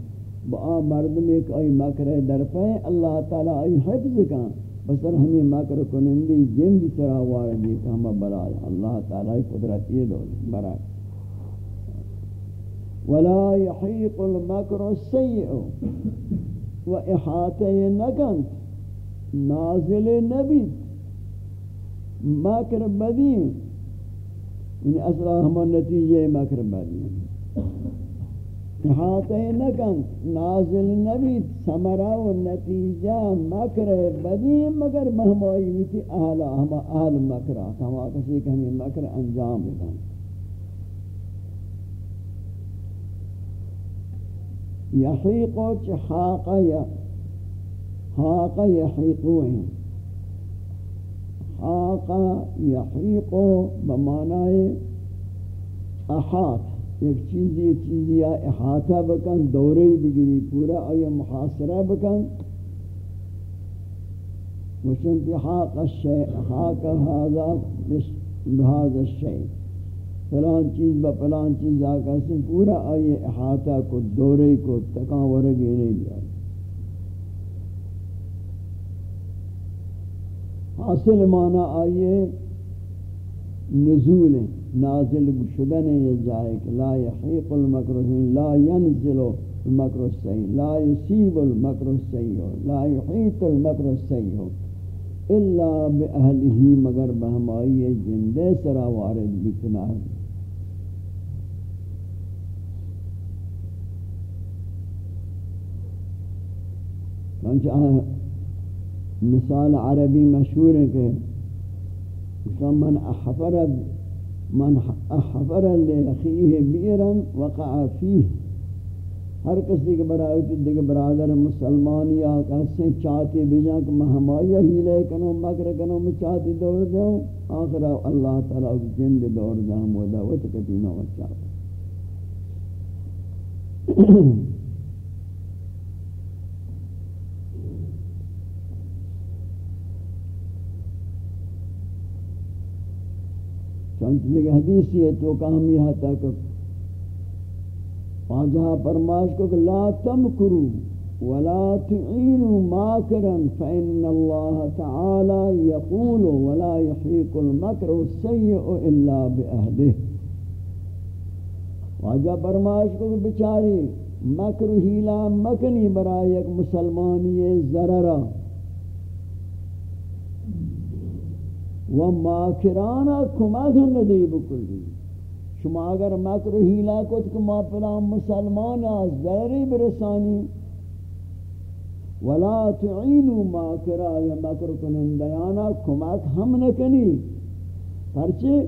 Speaker 1: با مردم ایک آئی مکر در پہ اللہ تعالی آئی حفظ کن بسر ہمیں مکر کنندی جند سرا وارد کن ہما برائے۔ اللہ تعالی قدرتی دول برائے۔ ولا يحيق المكر السيء وإحاطه نكنت۔ نازل نبي مكر بدين ان أصلا ہم نتیجے مکر بدین۔ احاطہ نکن نازل نبید سمرہ و نتیجہ مکر بدی، مگر مہمائی بیتی اہلا ہما اہل مکرہ کما کسی کہ مکر انجام بدن یحیق و چحاق یا حاق یحیقوئیں حاق یحیق بمعنی احاط۔ ایک چیزی چیزی احاطہ بکن دوری بگری پورا آیا محاصرہ بکن۔ وشنتی حاق الشیء، حاق هذا بهذا الشیء۔ فلان چیز با فلان چیز آکا سے پورا آئیے احاطہ کو، دورے کو تکاں ورگی نہیں لیا۔ حاصل معنی آئیے نزول۔ نازل شدن یہ جائے کہ لا يحیق المکر لا ينزل المکر السیء لا يصیب المکر السیء لا يحیط المکر السیء الا بأہلہی مگر بہمائی جندے سرا وارد بتنا مثال عربی مشہور ہے کہ من احفر من احفر لأخیه بیرا وقع فیه ہر کسی کے برائے دیکھ برادر مسلمان یا کسی چاہتی بجا کہ میں ہی لے کنو مکر کنو، میں چاہتی دور دیوں آخر اللہ تعالیٰ جند دور دا ہم ودا وتکتی نو چاہتا۔ چونکہ دیکھ حدیثی ہے، تو کہا ہم یہاں تک واجہ فرماش کو کہ لا تمکرو ولا تعینوا ماکرا فإن اللہ تعالی یقول ولا يحیق المکر السیئ الا بأہلہ واجہ فرماش کو کہ بچاری، مکر ہیلا مکنی برای ایک مسلمانی ضررہ و ماکرانا کمک ندی بکلی شما اگر مکر ہیلا کت کہ ما پلا مسلمان از ذری برسانی، ولا تعینوا ماکرا یا مکر کنندیانا، کمک ہم نکنی. پرچے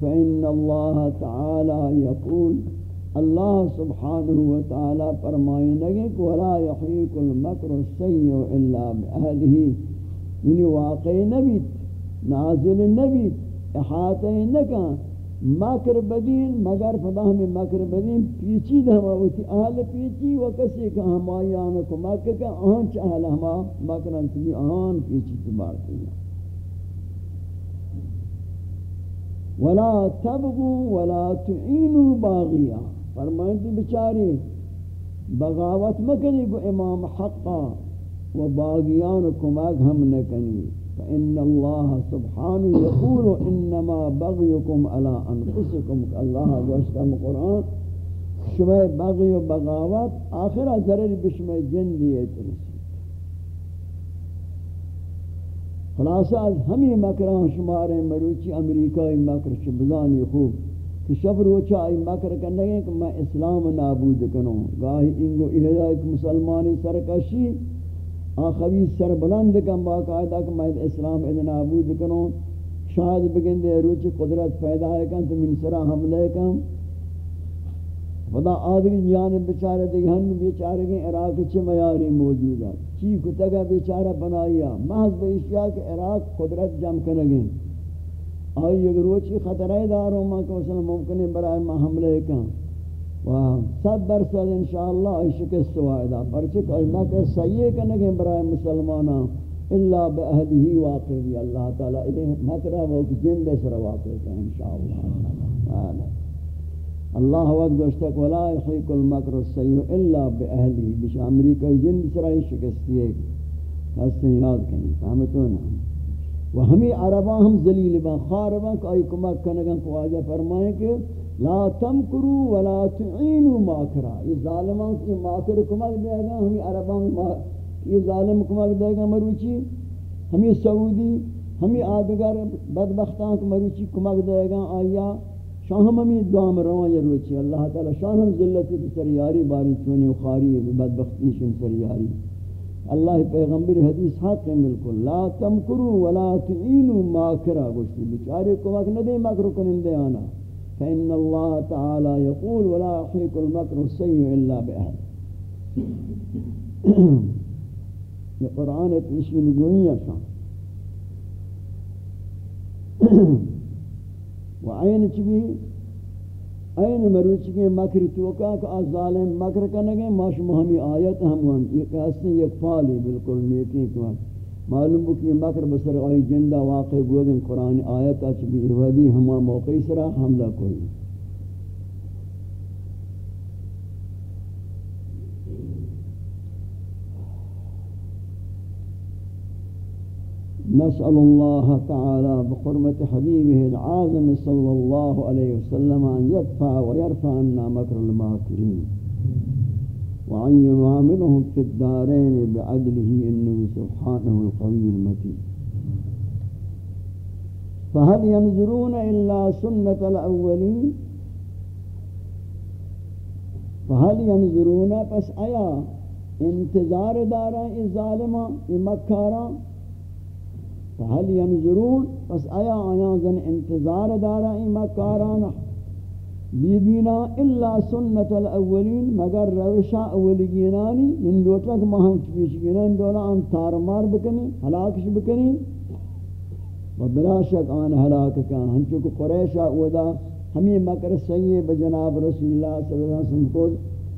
Speaker 1: فإن اللہ تعالی یقول، اللہ سبحانہ وتعالی فرمائیں لگے کہ ولا يحيق المكر السيء الا باهله یعنی واقعی نبیت نازل نبی احاطہ نکان مکر بدین، مگر فدا ہمیں مکر بدین. پیچی دھما ہوتی اہل پیچی و کسی کا ہمائی آنکو کو مکر کا آن چاہل ہما مکرن تلی آن پیچی تبارتی ہیں ولا تبغو ولا تعینو باغیا. فرمائنتی بچاری بغاوت مکنی کو امام حقا و باغیان کمک ہم نکنی. فإن الله سبحانه يقول إنما بغيكم على أنفسكم الله گوشتا قرآن۔ شما بغي و بغاوت آخر ضرر بشما جن دیئے ترسی۔ خلاصہ از ہمی مکران شمارے مروچی امریکای مکر شبزانی خوب۔ کہ شب روچا ای مکر کرنے گئے کہ میں اسلام نابود کنوں۔ گاہی انگو اہدہ ایک مسلمانی سرکشی۔ آخوی سر بلند کم باقاعدہ کہ میں اسلام ادن عبود کنوں۔ شاید بگن دے روچ قدرت پیدا ہے کن تو من سرا حملے کم خدا آدھگی جانب بچارے دیکھ ہن بیچارے گئے عراق چھ میاری موجود ہے چی کتگا بیچارہ بنایا محض بے اشیاء کہ عراق قدرت جم کنگیں آئی اگر روچی خطرہ داروں ماں کہ مثلا ممکن ہے برای ما حملے کم صد درصد انشاءاللہ ای شکست وائدہ پرچک ای مکہ سیئے کنگے برای مسلمانا اللہ بأہدہی واقع بھی اللہ تعالیٰ ادھے مکرہ وہ جن سر واقع ہے انشاءاللہ اللہ وقت گوشتک ولا يحيق المکر السیئ الا بأہدہی بش امریکہ جن دے سر شکستی ہے ہستیں یاد کنی فہمتو نا. و ہمیں عرباں ہم ذلیل با خارباں کہ ای کمک کنگاں کو آجا فرمائیں کہ لا تمکرو ولا تعینو ماکرا. یہ ظالمان کی ماکر کمک دے گا، ہمیں عربان یہ ظالم کمک دے گا مروچی. ہمیں سعودی، ہمیں آدگر بدبختان کو مروچی کمک دے گا، آیا. شاہ ہم ہمیں دعام روان یا روچی. اللہ تعالی شاہ ہم ذلتی سریاری باری چونی و خاری بدبختی شن سریاری. اللہ پیغمبر حدیث حق ہے بالکل. لا تمکرو ولا تعینو ماکرا گوشتی. بچارے کمک نہ دے مکر کنندے آنا. فإن الله تعالى يقول ولا يحيق المكر السيء إلا بأهل یہ قرآن پیشین گوئی شان. و عین چبی این مروچ کے مکر توکا کہ از ظالم مکر کنگے، ماش مہمی آیت ہم وان، یہ کہتے ہیں یک فالی بالکل نیکی تو معلوم بو کہ مکر بسر آئی جندہ واقع گوگن قرآن آیت اچ بھی ودی ہما موقع سرا حملہ کوئی نسأل الله تعالى بحرمة حبيبه العاظم صلى الله عليه وسلم أن يدفع ويرفع عنا مكر الماكرين وأن يعاملهم في الدارين بعدله إنه سبحانه القوي المتين. فهل ينظرون إلا سنة الأولين؟ فهل ينظرون؟ بس أيا انتظار دارا الظالمة مكارا فهل ينظرون؟ پس آیا آیا انتظار دارا ایما کارانا بیدینا الا سنت الاولین، مگر روشا اولیگینانی من یعنی دوتا کہ مہم چپیشگینان دولا ان تارمار بکنی حلاکش بکنی و بلا شک آن حلاک کان ہنچو کہ قریشا اودا ہمیں مکر سیئے بجناب رسول اللہ صلی اللہ علیہ وسلم کو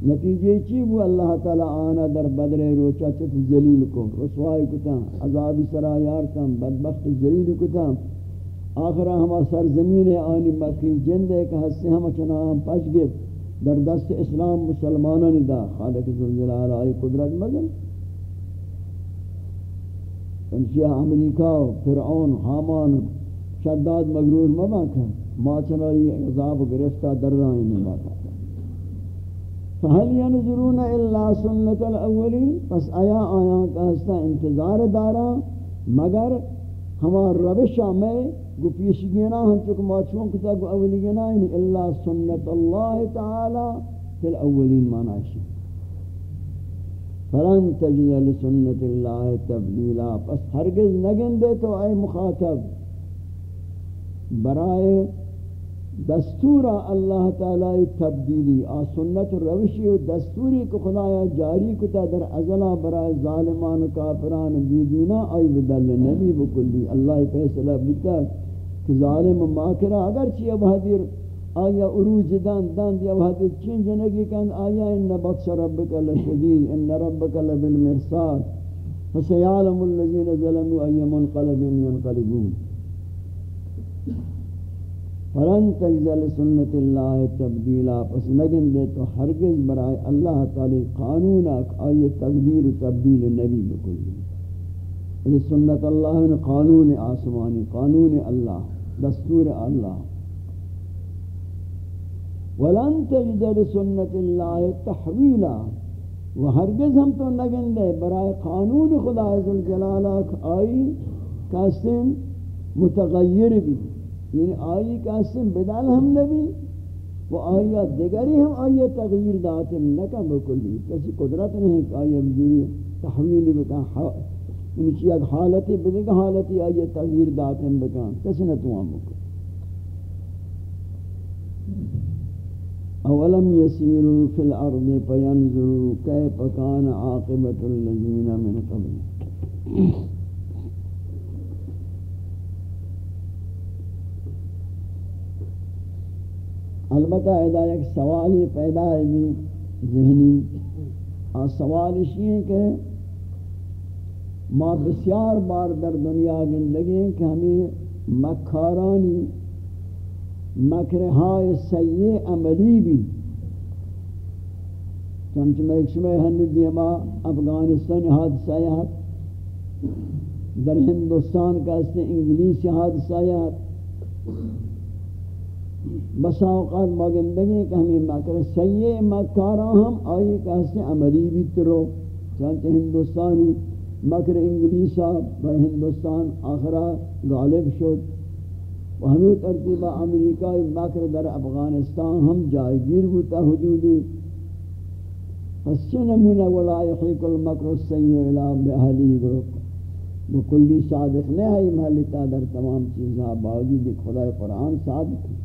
Speaker 1: نتیجے چی وہ اللہ تعالی آنا در بدر روچا چت ذلیل کو رسوائی کتا عذاب سرایارتا بدبخت ذلیل کتا آخر ہما سرزمین آنی مکی جند ایک حصے ہم چنا ہم پچ گئے در دست اسلام مسلمانوں دا خالق ذوالجلال آئی قدرت مدن انشیہ امریکہ فرعون، حامان، شداد، مغرور مبا کھا ما چنا یہ عذاب گرفتہ در رائیں مبا فهل ينظرون الا سنت الاولین، پس آیا آیا کا انتظار دارا مگر ہمار روش میں گو پیشگینا ہم چک ماچون کتا گو اولیگینا یعنی الا سنت اللہ تعالی فی الاولین مانا شی۔ فلن تجد لسنت اللہ تبدیلا۔ پس ہرگز نگن دے تو اے مخاطب۔ برائے دستور اللہ تعالی تبدیلی۔ آ سنت روشی و دستوری کو خدایا جاری کتا در ازلا برای ظالمان و کافران بیدینا۔ آئی بدل نبی بکلی۔ اللہ فیصلہ بیتا کہ ظالم ماکرہ اگرچہ اب حدیر آیا عروج دان دان دیا حدیر چین جنگی کن، آیا ان بطش ربک لشدید، ان ربک لبالمرصاد. فسیعلم الذین ظلموا ای منقلب ينقلبون فلن تجزل سنت اللہ تبدیلا. پس نگن دے تو ہرگز برائے اللہ تعالی قانون آئی تقدیر تبدیل نبی بکلی یعنی سنت اللہ قانون آسمانی، قانون اللہ. دستور اللہ۔ ولن تجد سنت اللہ تحویلا و ہرگز ہم تو نگن دے برائے قانون خدا عزالجلالہ آئی قسم متغیر بھی۔ یعنی آئی کا اسم بدل ہم نبی وہ آیا دیگری ہم آئی تغییر داتم نکا بکلی۔ کسی قدرت نہیں کہ آئی بجوری تحویل بکن یعنی چی ایک حالتی بدگ حالتی آئی تغییر داتم بکن. کسی نتوان بکن. اولم يسيروا في الارض فينظروا كيف كان عاقبه الذين من قبل. البتہ ادا ایک سوال پیدا ہے بھی ذہنی. اور سوال اسی ہے کہ ما بسیار بار در دنیا زندگی کہ ہمیں مکھارانی مکرہائے سیئے عملی بھی۔ چنچہ میں ایک شمع ہند دیما افغانستان حادثہ در ہندوستان کا اس نے انگلیسی حادثہ بسا اوقات مگندگی کہ ہمیں مکر سیئے مکارا ہم آئی کہتے ہیں عملی بھی ترو۔ چانچہ ہندوستانی مکر انگلیسا بھائی ہندوستان آخرہ غالب شد و ہمیں ترتیبہ امریکہ مکر در افغانستان ہم جائگیر بوتا حدودی. پس چه نمونه ولا يحيق المكر السيء الى باهله گروپ؟ بکلی صادق نہیں ہے محلی تا در تمام چیزاں باوجود خدا قرآن صادق. ہے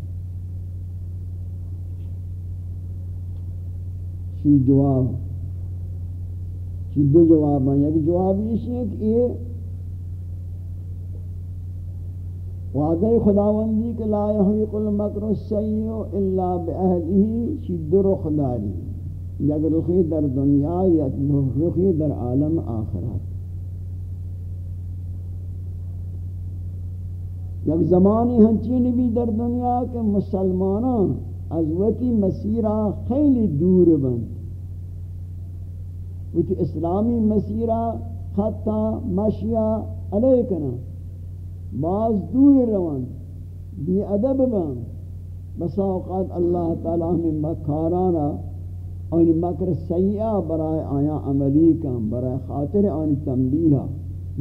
Speaker 1: شی جواب چی دو جواب ہیں۔ یک جواب یہ ہے کہ یہ وعدہ خداوندی کہ لا یحویق المکر السیئو الا بأہلہی چی دو رخ داری یک رخی در دنیا، یا رخی در عالم آخرات یک زمانی ہنچین بھی در دنیا کے مسلمانان از وتی مسیرہ خیلی دور بند۔ وتی اسلامی مسیرہ خطا مشیا علیہ کنا دور روان، بی ادب بند بسا اوقات اللہ تعالی میں مکارانا ان مکر سیئہ برای آیا عملی کن برای خاطر آن تنبیہ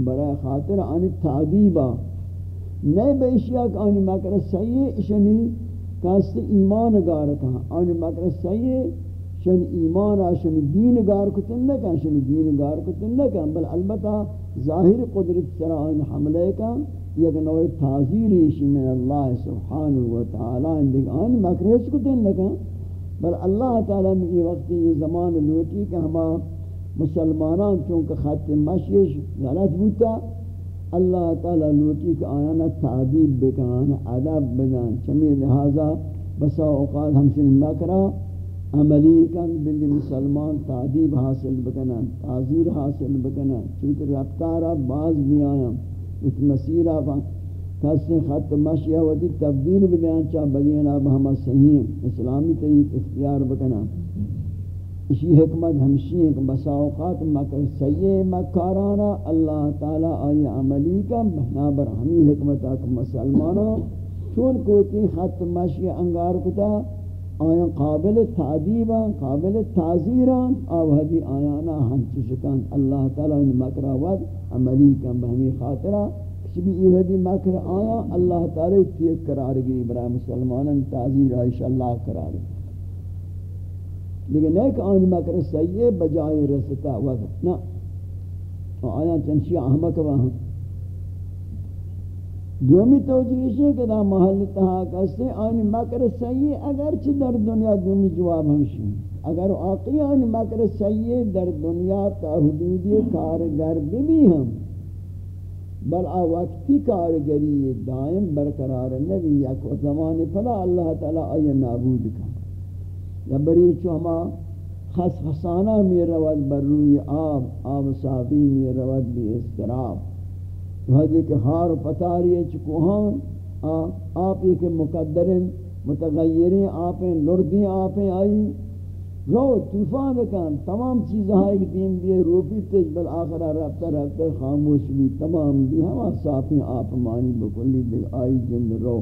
Speaker 1: برای خاطر آن تعدیبہ نئے بے اشیاء کہ آنی مکر سیئے، اشنی کاست ایمان گار کہاں آنی مکر سیئے شن ایمان شن دین گار کتن نکن، شن دین گار کتن نکن، بل البتہ ظاہر قدرت سرا آنی حملے کا یک نوع تعذیری من اللہ سبحانہ وتعالی اندگ آنی مکر اس کتن نکن. بل اللہ تعالی میں یہ وقت یہ زمان لوٹی کہ ہما مسلمانان چونکہ خط مشیش غلط بوتا اللہ تعالی لوٹی کہ آیانا تعدیب بکان عذاب بدان چمی لہذا بسا اوقات ہمشن مکرہ عملی کن بلی مسلمان تعدیب حاصل بکنن، تعذیر حاصل بکنن. چونکہ رفتارہ باز بھی آیا اس مسیرہ کسی خط مشیہ ودی تبدیل بدیان چاہ بدینا بہما صحیح اسلامی طریق اختیار بکنن. اسی حکمت ہمشی ہے کہ بسا اوقات مکر سیئے مکارانا اللہ تعالی آئی عملی کا بہنابر ہمی حکمت آکھ مسلمانا چون کوتی خط مشی انگار کتا آیا قابل تعدیبا قابل تعذیرا آو حدی آیانا ہم چشکان اللہ تعالی ان مکرہ ود عملی کا بہمی خاطرہ کسی بھی یہ حدی مکر آیا، اللہ تعالی تیک قرار گری برای مسلمانا تعذیر آئیش اللہ قرار. گری لیکن ایک آنی مکر سیئے بجائے رستا وقت نا. آیا چنشی احمق وہاں دومی توجیش ہے کہ دا محل تحاک اسے آنی مکر سیئے اگرچہ در دنیا دومی جواب ہمشی اگر آقی آنی مکر سیئے در دنیا تا حدودی کارگر بھی ہم۔ بل آ وقتی کارگری دائم برقرار نبی، یک زمان فلا اللہ تعالی آئی نابود کا یا بری چو ہما خس خسانہ میں رود بر روی آب آب صافی میں رود بھی استراب وحدی کہ ہار پتاری چکوہان آپ یہ ایک مقدرین، متغیرین آپیں لردین آپیں آئی۔ رو، طوفان بکن، تمام چیزیں ایک دین دیئے، روپی تیج، بل آخرہ رفتہ رفتہ خاموش بھی، تمام بھی ہما صافی آپ مانی بکلی دیکھ آئی جند رو۔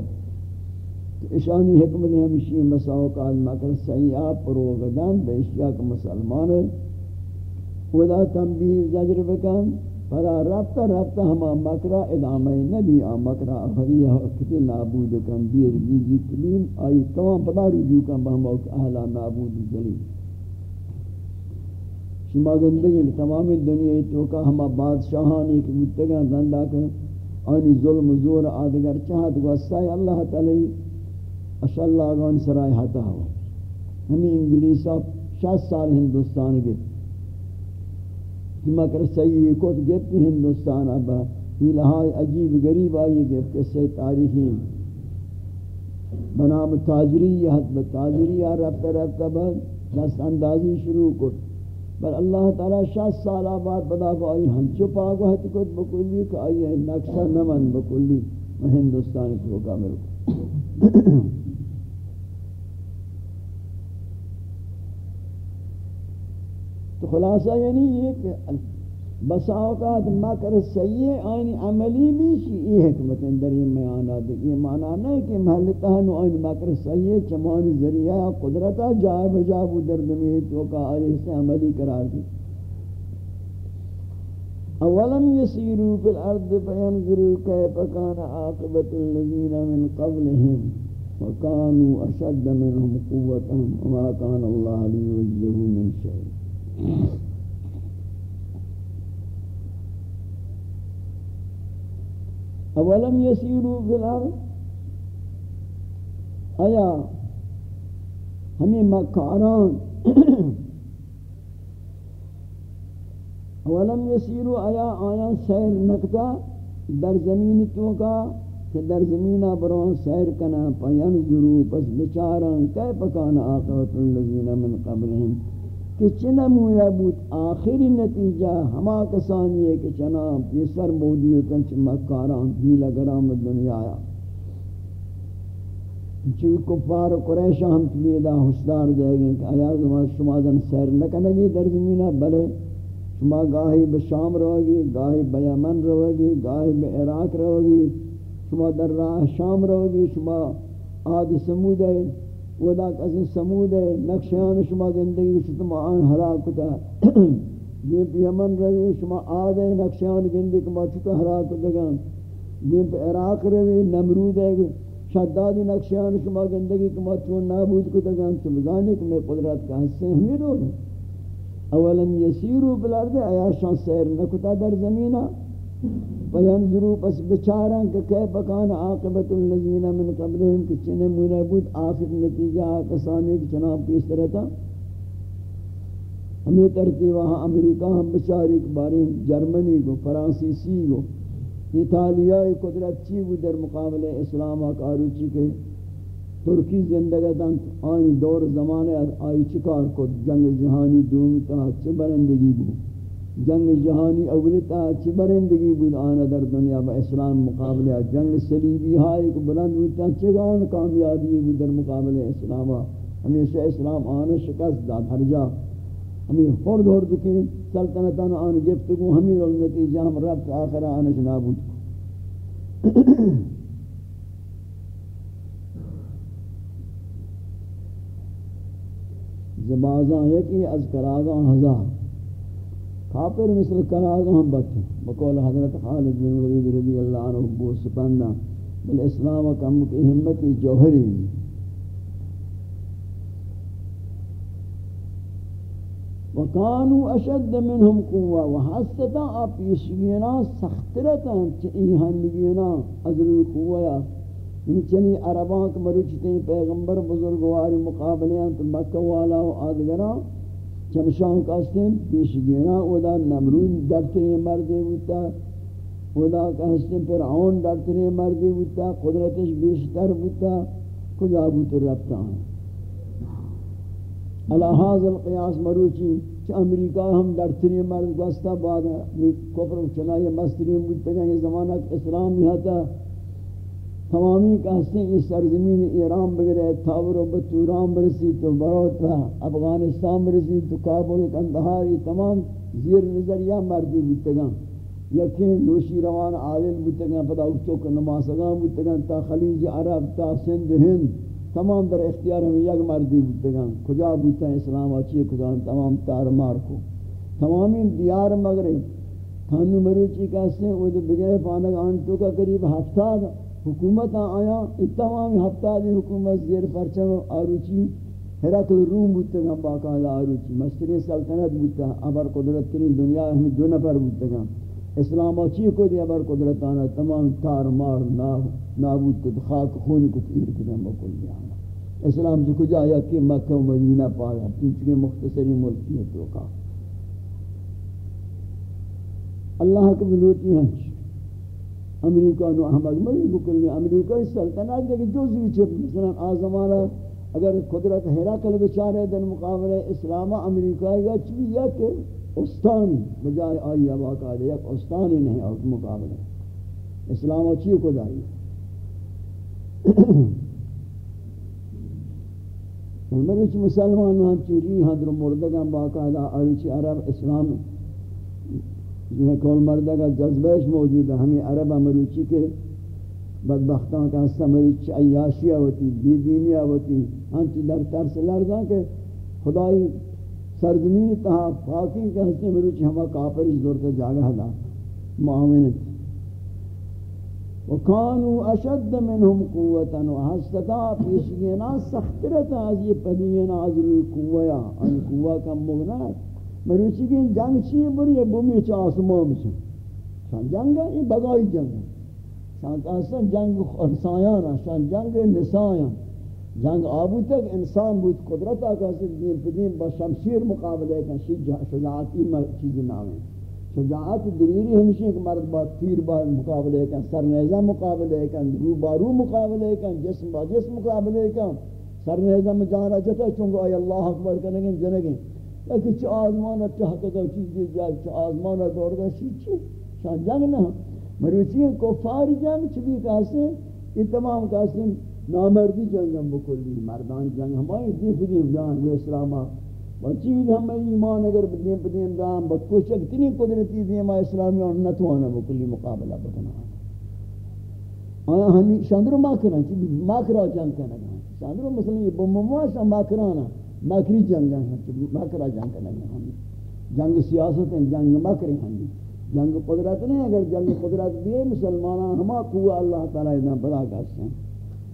Speaker 1: اشانی حکمت ہمشی مساوقات مکر سیعہ پروغدان بے اشیاء کا مسلمان ہے ودا تنبیہ زجر بکن فلا رفتہ رفتہ ہما مکرہ ادامہ نبی آ مکرہ فریہ وقتی نابود کن دیر بیزی تلیم آئی تمام پدا رجوع کن بہم اہلا نابود جلیم شما گندگی تمام دنیا توکا ہما بادشاہانی کی متگان زندہ کن آنی ظلم زور آدگر چاہت گوستائی اللہ تعالی اشاء اللہ گان سرائے ہاتا ہوا ہمیں انگلیسا شاست سال ہندوستان گئے مکر سیئی کت گفتی ہندوستان ابا یہ لہائی عجیب غریب آئی گفت کسی تاریخی۔ بنام تاجری، حد بتاجری رفتہ رفتہ بعد دست اندازی شروع کت بل اللہ تعالی شاست سال بعد بدا کو آئی ہنچو پاک وحد کت بکلی کہ آئی، نقشہ نمن بکلی۔ ہندوستان کو کامل کو تو خلاصہ یعنی یہ کہ بسا اوقات مکر سیئے آئین عملی بھی شیئی حکمت در یہ میانہ دے، یہ معنی نہیں کہ محل تہنو آئین مکر سیئے چمانی ذریعہ قدرتا جائے بجابو در دنیا تو کا آئے سے عملی قرار دی۔ اولم يسيروا في الارض فينظروا كيف كان عاقبه الذين من قبلهم وكانوا اشد منهم قوه وما كان الله ليعجزه من شيء اولم یسیرو فی آیا ہمیں مکاران اولم یسیرو آیا آیا سیر نکتا در زمین تو کا کہ در زمینہ بروان سیر کنا پینظرو پس بچاران کئی پکان آقوت اللذین من قبلهم کہ چنہ مویا بود آخری نتیجہ ہما کسانی ہے کہ چنا پیسر مودی کنچ مکاران بھی لگرام دنیا آیا۔ چوی کفار و قریشہ ہم تبیدہ حسدار دے گئے کہ آیا زمان شما دن سیر نکنگی در زمینہ، بلے شما گاہی بشام روگی، گاہی بیمن روگی، گاہی بے عراق روگی، شما در راہ شام روگی، شما آد سمود ہے ودا کسی سمود ہے، نقشیان شما گندگی شما آن حلاک کتا یہ بیمن روگی شما آد ہے نقشیان گندگی کما چھتا حلاک کتا گا یہ پہ عراق روگی نمرود ہے، شدادی نقشیان شما گندگی کما چون نابود کتا گا چمزانے کمی قدرت کا حصے ہمیں رو رہے اولم یسیرو بلرد، آیا شان سیر نکتا در زمینہ۔ فینظرو پس بچاران کہ کئی پکان عاقبت اللذین من قبلهم کہ چنے مولا بود آخر نتیجہ آکسانے کی چناب پیس رہتا ہمیں ترتی وہاں امریکہ ہم بچاری کے بارے جرمنی کو، فرانسیسی کو ایتالیائی قدرت چی بود در مقابل اسلام آکاروچی کے؟ ترکی زندگی دن آئی دور زمانے آئی چکار کو، جنگ جہانی دومی تا چھ برندگی بود؟ جنگ جہانی اولی تا چھ برندگی بود آنا در دنیا با اسلام مقابلہ جنگ سلیبی ہائی کو بلند ہوتا چھ گان کامیابی بود در مقابل اسلام ہمیشہ اسلام آنا شکست داد ہر جا۔ ہمیں خورد ہورد کی سلطنتان آن گفتگو ہمیں نتیجہ ہم رب آخر آنا شنابود کو زبازاں یکی از کراغاں ہزار۔ کافر مثل کراغاں ہم بچے بقول حضرت خالد بن ولید رضی اللہ عنہ بو سپندہ بل اسلام کم کی ہمتی جوہری۔ وکانو اشد منهم قوة وحستا اپیشگینا سخترتا چئی ہنگینا از روی قوة ان چنی عربان کے مروچتے پیغمبر بزرگواری مقابلے ہیں، تو مکہ والا و آدگران چنشان کہستے ہیں پیشگینا اودا نمرون دفتری مردی ہوتا اودا کہستے ہیں فرعون دفتری مردی ہوتا قدرتش بیشتر ہوتا کجا بوت ربتا ہے الہاز القیاس مروچی کہ امریکہ ہم دفتری مرد گستا بعد کفر چنائی مسترین بودتا کہ یہ زمانہ اسلام نہیں آتا تمامی کہتے ہیں اس سرزمین ایران بگرے، تاور و بطوران برسی تو بروت و افغانستان برسی تو کابل و کندہار یہ تمام زیر نظریہ مردی بیتگاں یقین نوشی روان عادل بیتگاں پدا اکتو کا نماسگاں بیتگاں تا خلیج عرب، تا سندھ، ہند، تمام در اختیار میں یک مردی بیتگاں کجا بیتا اسلام آچی، کجا تمام تار مار کو. تمامی دیار مغرب تھانو مروچی کہتے ہیں وہ بگئے پانک آنٹو کا قریب ہفتہ حکومت آیا تمام ہفتہ دی حکومت زیر پرچم آروچی ہرکل روم بودتا گا، باقاعدہ آروچی، مستری سلطنت بودتا ابر قدرت ترین دنیا ہمیں دو نفر بودتا گا۔ اسلام اچھی کو دی ابر قدرت آنا تمام تار مار نابود کد خاک خون کد ایر کدن بکل دیانا اسلام سے کجا یا کہ مکہ و مدینہ پایا چونچہ مختصری ملکی ہے اللہ کے بلوٹی ہنچ۔ امریکہ نو احمد مری بکلی امریکہ سلطنت دیکھ جزوی چھپ مثلا آزمانا اگر قدرت حیرکل بچارے دن مقابل اسلام امریکہ یا چوی یا کہ استانی بجائے آئی واقع دے یک استانی نہیں اور مقابلے۔ اسلام اچھی کو دائی مرچ مسلمان ہم چوری ہاں حضر مردگان باقاعدہ آئیچی عرب اسلام یہ کول مردہ کا جذبہ موجود ہے ہمیں عرب امروچی کے بدبختان کا حصہ مروچی عیاشی ہوتی بی دینی ہوتی ہنچی در ترس لرزاں کہ خدای سرزمین تہا پاکی کے حصہ مروچی ہما کافر اس دور سے جاگہ دا معاونت وکانو اشد منهم قوتا وحسطا پیشگینا سخترتا از یہ پدینا از روی قویا ان قوہ کا مغنات مروچی کی جنگ چیئے بری ہے بومی چا آسمان بچن شان جنگ ہے یہ بگائی جنگ ہے شان کہاستا جنگ خرسایان ہے شان جنگ نسایان جنگ آبو تک انسان بود قدرت آکاستا دین پدین با شمشیر مقابلے کن شجاعتی چیزی نامے شجاعت دلیری ہمیشہ کہ مرد با تیر با مقابلے کن سر نیزہ مقابلے کن رو با رو مقابلے کن جسم با جسم مقابلے کن سر نیزہ میں جانا جتا چونکہ آئی اللہ اکبر کنگیں جنگیں لیکن چھ آزمانا چاہتا دا چیز دی جائے چھ آزمانا دور دا چیز چی شان جنگ نہ مروچی ہیں کفار جنگ چبی کہاستے یہ تمام کہاستے ہیں نامردی جنگ ہم بکلی مردان جنگ ہماری دیف دیم جان وہ اسلامہ چیز ہم ایمان اگر بدیم بدیم دام بکوش اتنی قدرتی دیم اسلامی اور نتوانا بکلی مقابلہ بکنا آیا ہمیں شاندرو ماکران چی ماکرا جنگ کرنا شاندرو مثلا یہ بممواشا ماکرانا ماکری جنگ ہیں چی ماکرا جنگ کرنا گا جنگ سیاست ہیں، جنگ ماکری ہمیں جنگ قدرت نہیں، اگر جنگ قدرت بھی ہے مسلمانان ہما قوہ اللہ تعالی ادھا بڑا گھس ہیں۔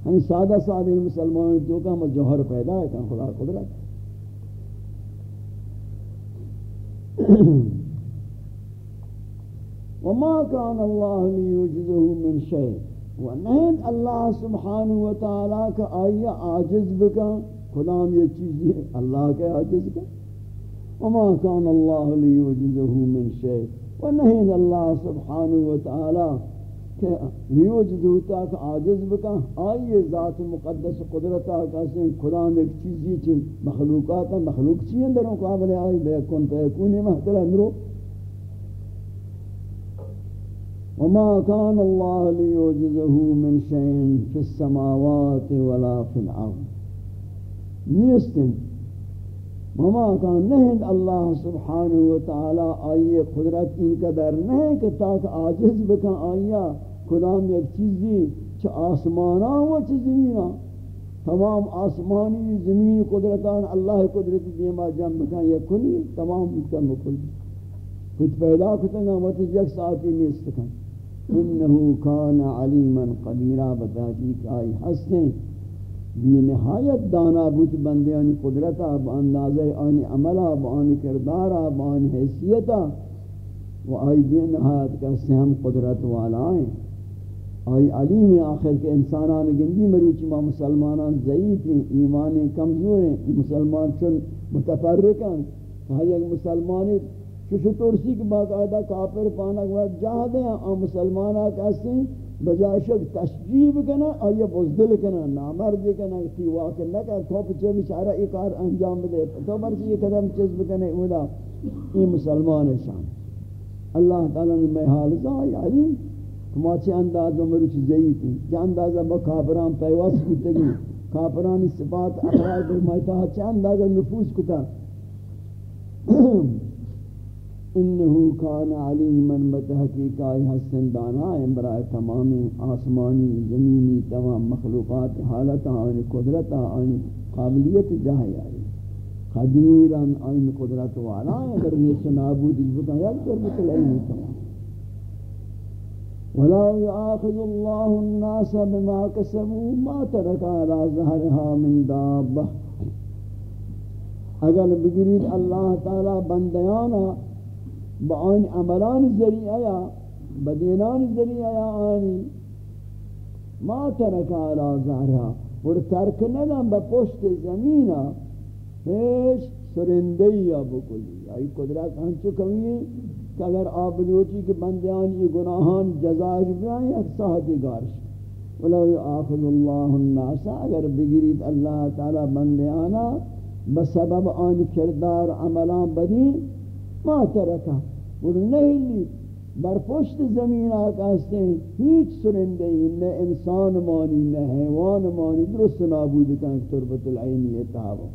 Speaker 1: ہمیں سادہ سادہ مسلمان جو کہ ہم جوہر پیدا ہے کہ خدا قدرت۔ وما كان الله ليوجزه من شيء ونهد الله سبحانه وتعالى كآية عاجز بك كلام یہ چیز اللہ کے عاجز کا۔ وما كان الله ليوجزه من شيء ونهد الله سبحانه وتعالى کہ لیوجدو تاک عاجز بکا۔ آئیے ذات مقدس قدرتا کسی قرآن ایک چیزی چی مخلوقاتا مخلوق چی اندروں قابل آئی؟ بے کن فیکونی محتر اندرو وما كان الله ليوجزه من شيء في السماوات ولا في الأرض نیستن وما كان نہیں اللہ سبحانہ وتعالی آئیے قدرت ان قدر نہیں کہ تاک عاجز بکا آئیا کدام یک چیزی چھ آسمانا و چھ زمینا تمام آسمانی زمین قدرتان اللہ قدرت دیما جمع کن یک کنی، تمام مکتم بکلی کچھ پیدا کتنگا متی یک ساعتی نیست کن. انہو کان علیما قدیرا بتاجیک آئی حسن. بی نہایت دانا بوت بندے آنی قدرتا با اندازہ آنی عملہ با آنی کردارا با آنی و آئی بی نہایت کسی ہم قدرت والا ہیں آئی علیم آخر کے انسانان گندی مروچی ما مسلمانان ضعیف ہیں ایمان کمزور ہیں مسلمان چون متفرقان. کہا یک مسلمانی چوشو ترسی کے باقاعدہ کافر پانا گویا جاہ دیں آن مسلمانہ کہتے ہیں بجائے شک تشجیب کنا آیا بزدل کنا نامرد کنا تی واقع نکا تو پچھے بچارہ ایک آر انجام دے تو مرسی یہ قدم چیز بکنے اولا یہ مسلمان شان اللہ تعالیٰ نے میں حال ظاہی علیم کما چه انداز عمر چه ضعیفی. چه انداز با کافران پیواز کتگی کافرانی صفات اخرار در مایتا انداز نفوس کتا. انہو کان علیما بتحقیق آئی حسن دانا برای تمام آسمانی زمینی تمام مخلوقات حالتا آئین قدرتا آئین قابلیت جاہی آئی. قدیران آئین قدرت والا اگر یہ سنابود بکا یک در بکل علمی تمام ولا يؤاخذ الله الناس بما كسبوا ما ترك على ظهرها من دابة. اگر بگرید اللہ تعالی بندیانا بآن عملان ذریعہ یا بدینان ذریعہ یا آنی ما ترک على ظهرها اور ترک ندن بپشت زمینہ ہیچ سرندی یا بکلی. ای قدرت ہنچو کمی کہ اگر آبلوٹی کے بندیان یہ گناہان جزائش بیائیں یک ساہتی گارش ولو آخذ اللہ الناس، اگر بگرید اللہ تعالی بندیانا بسبب آن کردار عملان بدین، ما ترکا اور نہیں لی بر پشت زمین آقا ہستے ہیں ہیچ سرندے ہی نہ انسان مانی نہ حیوان مانی درست نابود کن تربت العینی اتحابا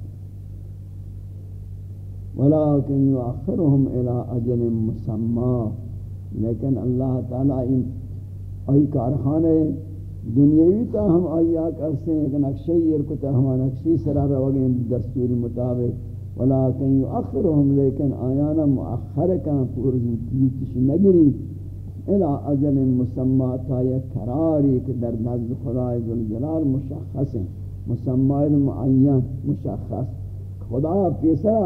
Speaker 1: ولكن يؤخرهم الى اجل مسمى لیکن اللہ تعالی ان ای کارخانے دنیاوی تا ہم آیا کرتے ہیں کہ نقشہ یہ کو تا ہم نقشی سرا روگیں دستوری مطابق ولكن يؤخرهم لیکن آیانا مؤخر کان پور یوتش نگری الى اجل مسمى تا یک قراری کہ در نزد خدای ذوالجلال مشخص ہیں مسمى معین مشخص. خدا پیسا،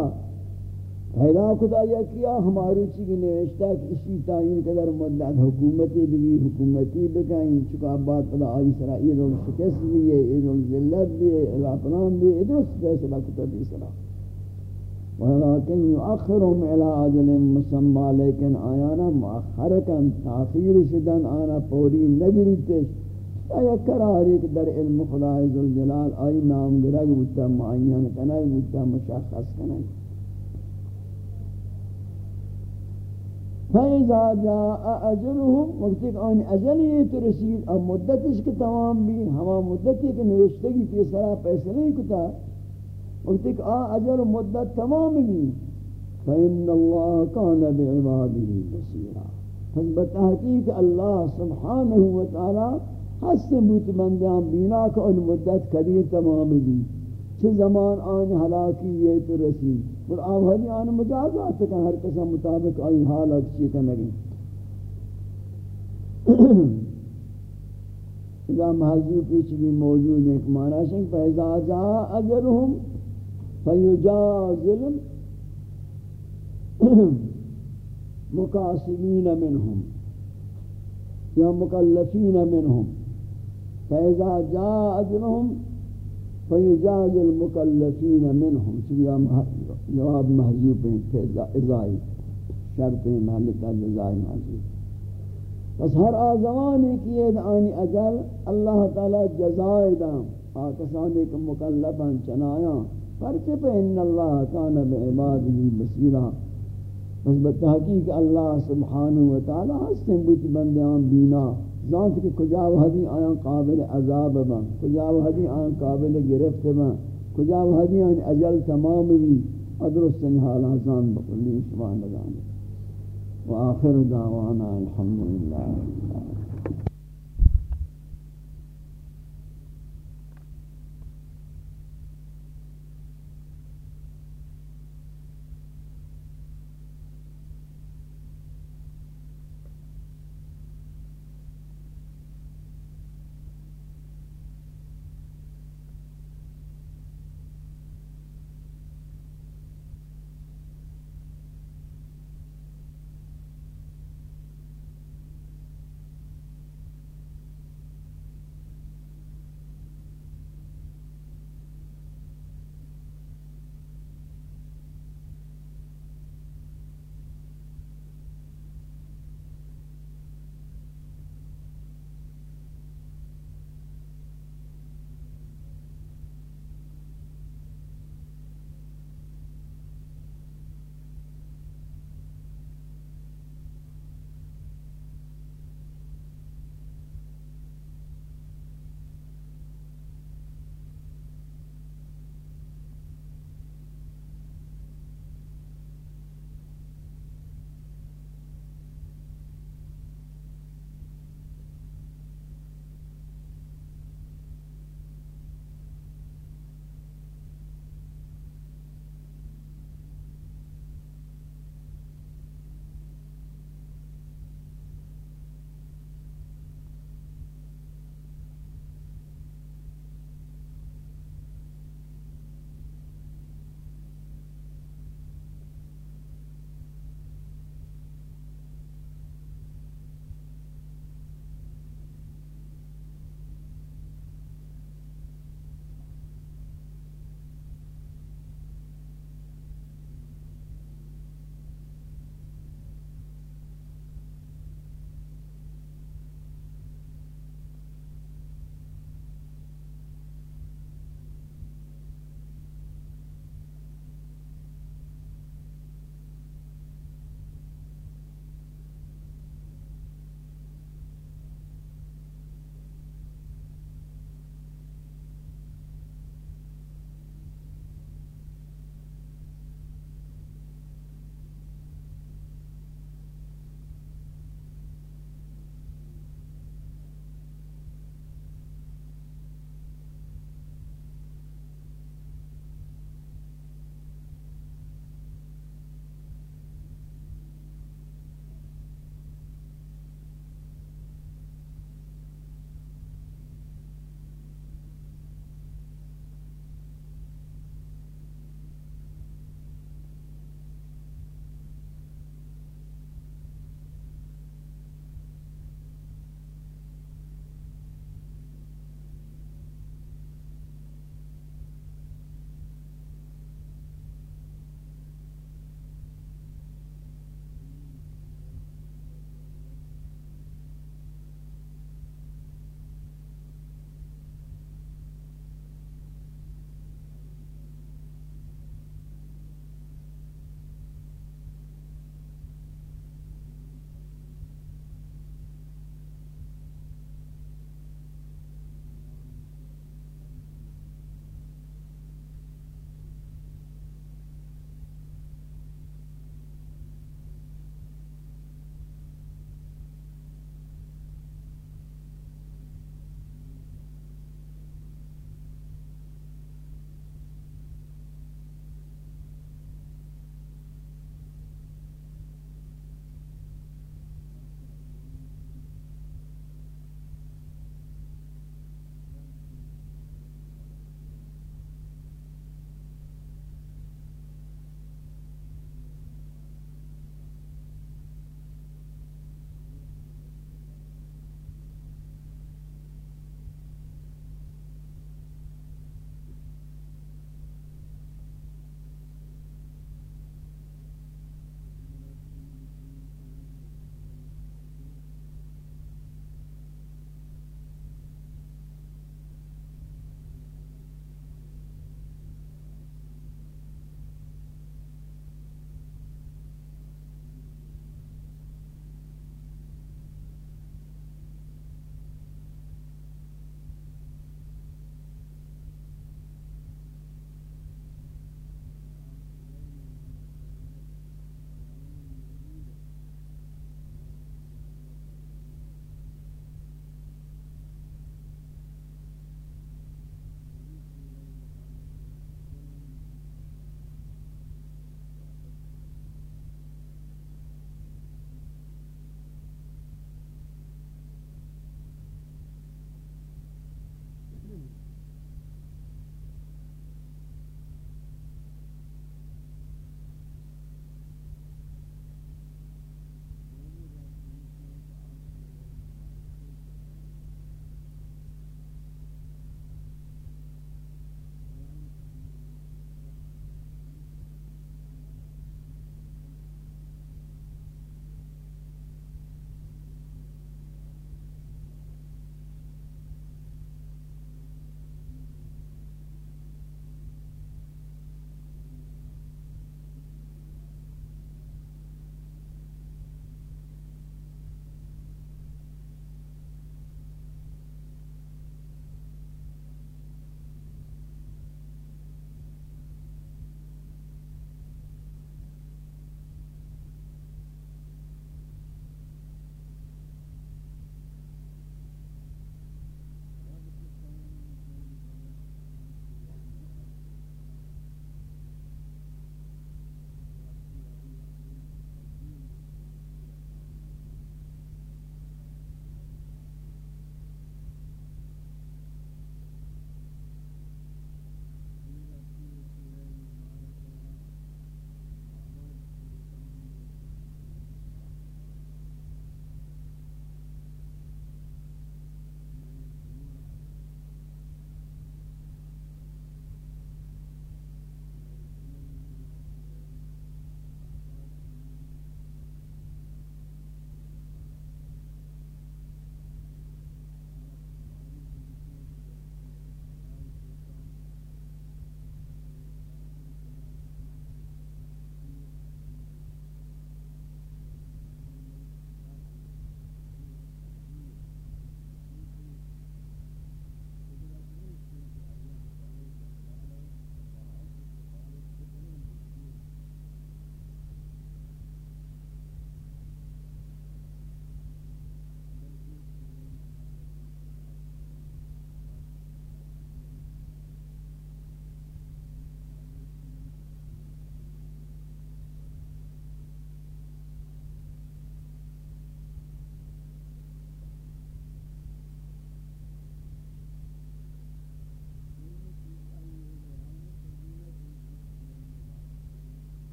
Speaker 1: پیدا خدا یا کیا ہماری چیزی نوشتا کہ اسی تعین قدر مدد حکومتی بھی حکومتی بکائیں چکا بات پدا آئی سرا اید الشکست بھی ہے اید الزلت بھی ہے الہ پنام بھی ہے درست فیصلہ کتا بھی سرا ولكن يؤخرهم الى اجل مسمى لیکن آیانا مؤخر کن تاخیر شدن آنا پوری نگری تش یا قراری کہ در علم خدا ذوالجلال آئی نام گرگ بودتا، معین کنگ بودتا، مشخص کنگ. فَإِذَا جَاءَ أَجَلُهُمْ وقت ایک آن اجل یہ تو رسید اب مدت اس تمام بھی ہما مدت ایک نوشتگی تیسرا پیسے کتا وقت ایک آ اجل مدت تمام بھی فإن الله كان بعباده بصيرا. پس بتحقیق اللہ سبحانہ وتعالی حس بوت بندیاں بینا کہ ان مدت قدیر تمام بھی چھ زمان آن حلاکی یہ تو رسی اور آوہدی آن مجازات کا ہر قسم مطابق آئی حالات چیتا نگی اذا محضور پیچھ بھی موجود ہے کہ معنی شنگ فیضا جا اجرهم فیجازل مقاسمین منهم یا مکلفین منهم فیضا جا اجرهم فیجازل مکلفین منهم چویا جواب محضوب ہیں ازائی شرط محلتا جزائی محضوب پس ہر آزمانی کی آنی اجل اللہ تعالی جزائی دام آکسانی کے مکلفا چنایا پرچے پہ ان اللہ کان بعبادی بصیرا بس بتحقیق اللہ سبحانہ وتعالی ہستیں بوت بندیان بینا۔ ذات کے کجا وحدی آیاں قابل عذاب بن کجا وحدی آیاں قابل گرفت بن کجا وحدی آیاں اجل تمام بھی۔ ادرست حال حسان بقلی سبحان اللہ وآخر دعوانا الحمدللہ۔